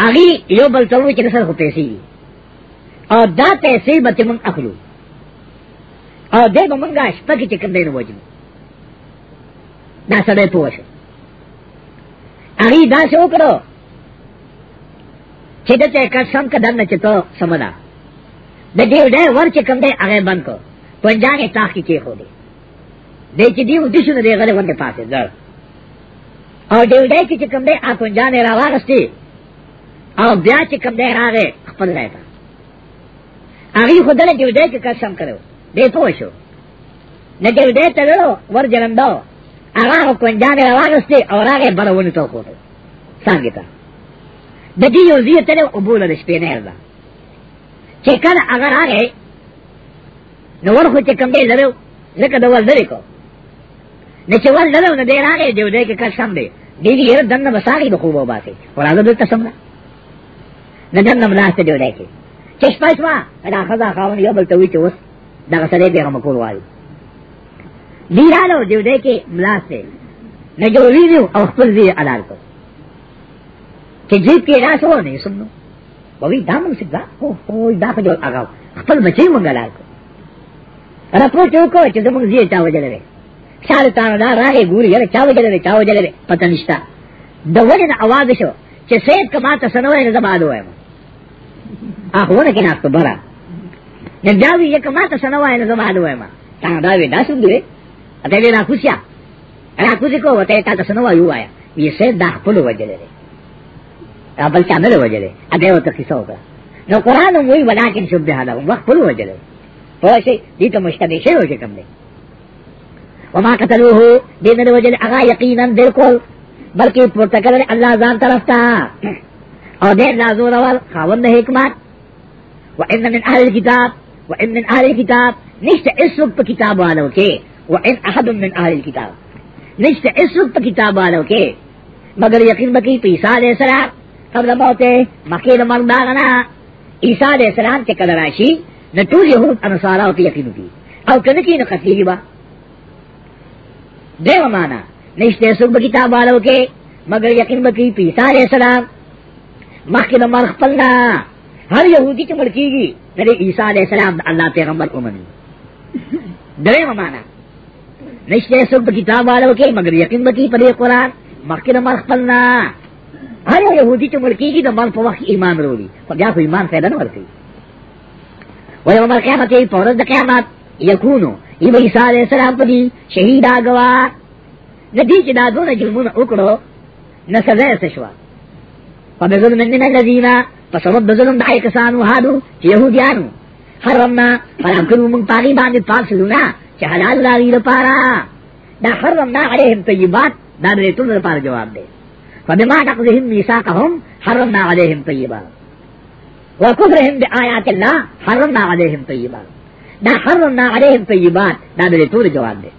[SPEAKER 1] هغه یو بل ته و چې سره پیسې او دا پیسې به موږ اخلو او دې به مونږه شپه کې چې کوم دین وځو دا سړی پوه شو هغه دا څه وکړو چې د ته قسم کدن نه چته سمدا د دې ډېر ور چې کوم دې هغه بند کو پنجا کې تاخ کې خو دې دې چې دې ودې شنو دې غره ونه پاسه ځل او دې ډېر کې چې کوم دې ا پنجا نه راوغستې او بیا چې کوم دې راغې خپل راځه هغه خدای دې ډېر کې قسم کړو بے پوشو نہ جل دے تلو ور جلندو اغا کو کنجا دے روانستے اور اگے بڑون تو کو سانگیتا ددی یو زی تلو قبول رش پہ نہر دا کہ کل اگر اگے نو ور کو چکم دے لرو لک دو ور دے کو نہ چ ور لرو نہ دے اگے جو دے کے کشم دے دی دی ہر دن بساری بخوبو باسی اور اگے دل قسم نہ دن نہ بلاستے جو دے کے چشپا چوا ادا خدا خاون یو بل تو وچ دغه سره به هم کول وایي دی رالو دیو دې کې ملاسه نه جوړی دی او خپل دی اعلان کو چې جیب کې راسو نه سمنو وی دا موږ څه دا او او دا په جوړ هغه خپل بچي مونږ لای کو راپورټ وکړو چې موږ زیه چا وجلې شاله تا دا راهي ګوري یره چا وجلې چا وجلې پته نشتا د وژن आवाज شو چې سید کما ته سنوي نه زما دوه اخونه کې ناست برا نداوی یک ما ته سنوا نه زما حل وایما تا داوی دا سوندې اته دې را خوشیا را کو وته تا ته سنوا یو وایا یې سه دا په لو وجه لري خپل چا مله وجه لري اته وته کیسه نو قران وای ولا کې شب ده له وخت په لو وجه لري په شي دې ته مشتبه کم دی وما قتلوه دې نه وجه اغا یقینا بالکل بلکې پورته کړل الله طرف تا او دې نازور اول خاوند حکمت وان من اهل الكتاب و ان من اهل الكتاب نشت اسوک پا کتاب والو کے و ان احد من اهل الكتاب نشت اسوک پا کتاب والو کے مگر یقین بکی پا عیسیٰ علیہ السلام قبل موتے مکیر مرداغنا عیسیٰ علیہ السلام کے قدراشی نطول یہود انصارا ہوتی یقین ہوتی او کنکی نقتلی با دیو مانا نشتے سب کتاب والو کے مگر یقین بکی پیسا علیہ السلام مخکن مرخ پلنا هر يهودي چې مړکیږي د عيسى عليه السلام د الله پیغمبر اومني درې معنا نشته سب کتاب والو کې مگر یقین بکی په قرآن مخکې مر خپلنا هر يهودي چې مړکیږي د مال په وخت ایمان وروړي خو بیا خو ایمان پیدا نه ورته وي ومر قیامت یې په ورځ د قیامت یکونو ایو عیسی علیہ السلام په دې شهید اغوا ندی چې دا دونه جرمونه وکړو نه سزا یې شوا فبذل من الذین پس رب ظلم دای کسانو هادو چې يهوديانو حرمنا حرام کړو موږ پاګی باندې فاصلونه چې حلال راغی لپاره دا حرمنا عليهم طيبات دا دې ټول لپاره جواب دی فبما تقضيهم ميثاقهم حرمنا عليهم طيبات وكفرهم بآيات الله حرمنا عليهم طيبات دا حرمنا عليهم طيبات دا دې ټول جواب دی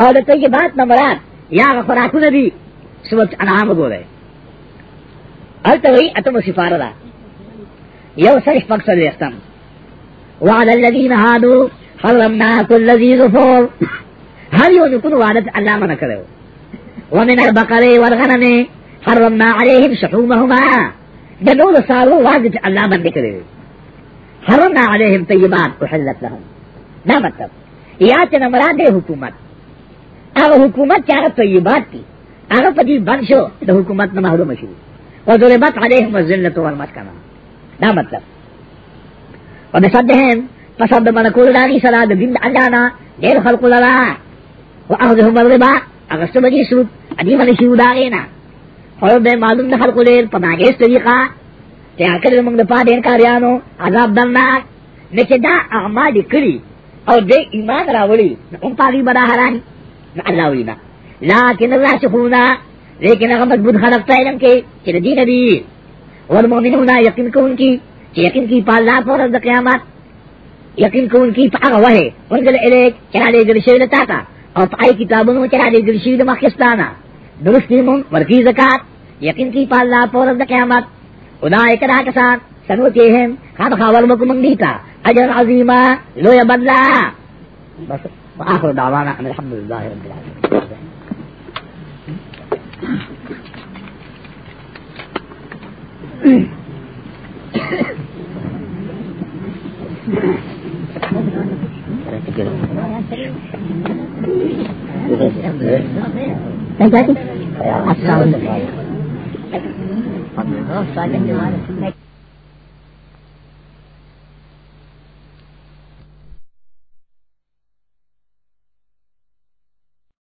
[SPEAKER 1] او د طيبات نه مراد یا غفراتونه دي سورت انعام وګورئ التوی اتم سفاره دا یو سر شپک سر ویختم وعلى الذين هادو حرمنا كل ذي غفور هل یو نکون وعدت اللہ منع کرو ومن البقر والغنم حرمنا عليهم شحومهما دنور سارو وعدت اللہ منع کرو حرمنا عليهم طيبات احلت لهم نا مطلب یا چن مراد حکومت اگر حکومت چاہت طیبات کی اگر پدی بند شو تو حکومت نہ محروم شروع وضربت علیہم الذلت والمسکنہ دا مطلب وبصدهم فصد من کول داغی سلا د دین اجانا ډیر خلق لرا واخذهم الربا اغست بجی سود ادی من شیو داغینا اور به معلوم نه خلق لیر په ناګیس طریقہ چې اکل موږ د پاد ډیر کاریانو عذاب درناک نه چې دا اعمال کړی او دې ایمان راوړي نو په دې بڑا حرام الله وینا لکن راشفونا لیکن هغه مضبوط خلق ته علم کې چې دې نبی والمؤمنون یقین کوون کی چې یقین کی په الله پر د قیامت یقین کوون کی په هغه وه ورګل الیک چې هغه دې شوی لتا کا او پای کتابونو چې هغه دې شوی د مخستانه درستی مون ورکی زکات یقین کی په الله پر د قیامت اولائک را کسان سنوتی هم خام خاور مکمن دیتا اجر عظیمہ لوی بدلا بس وآخر دعوانا الحمد لله رب العالمين السلام علیکم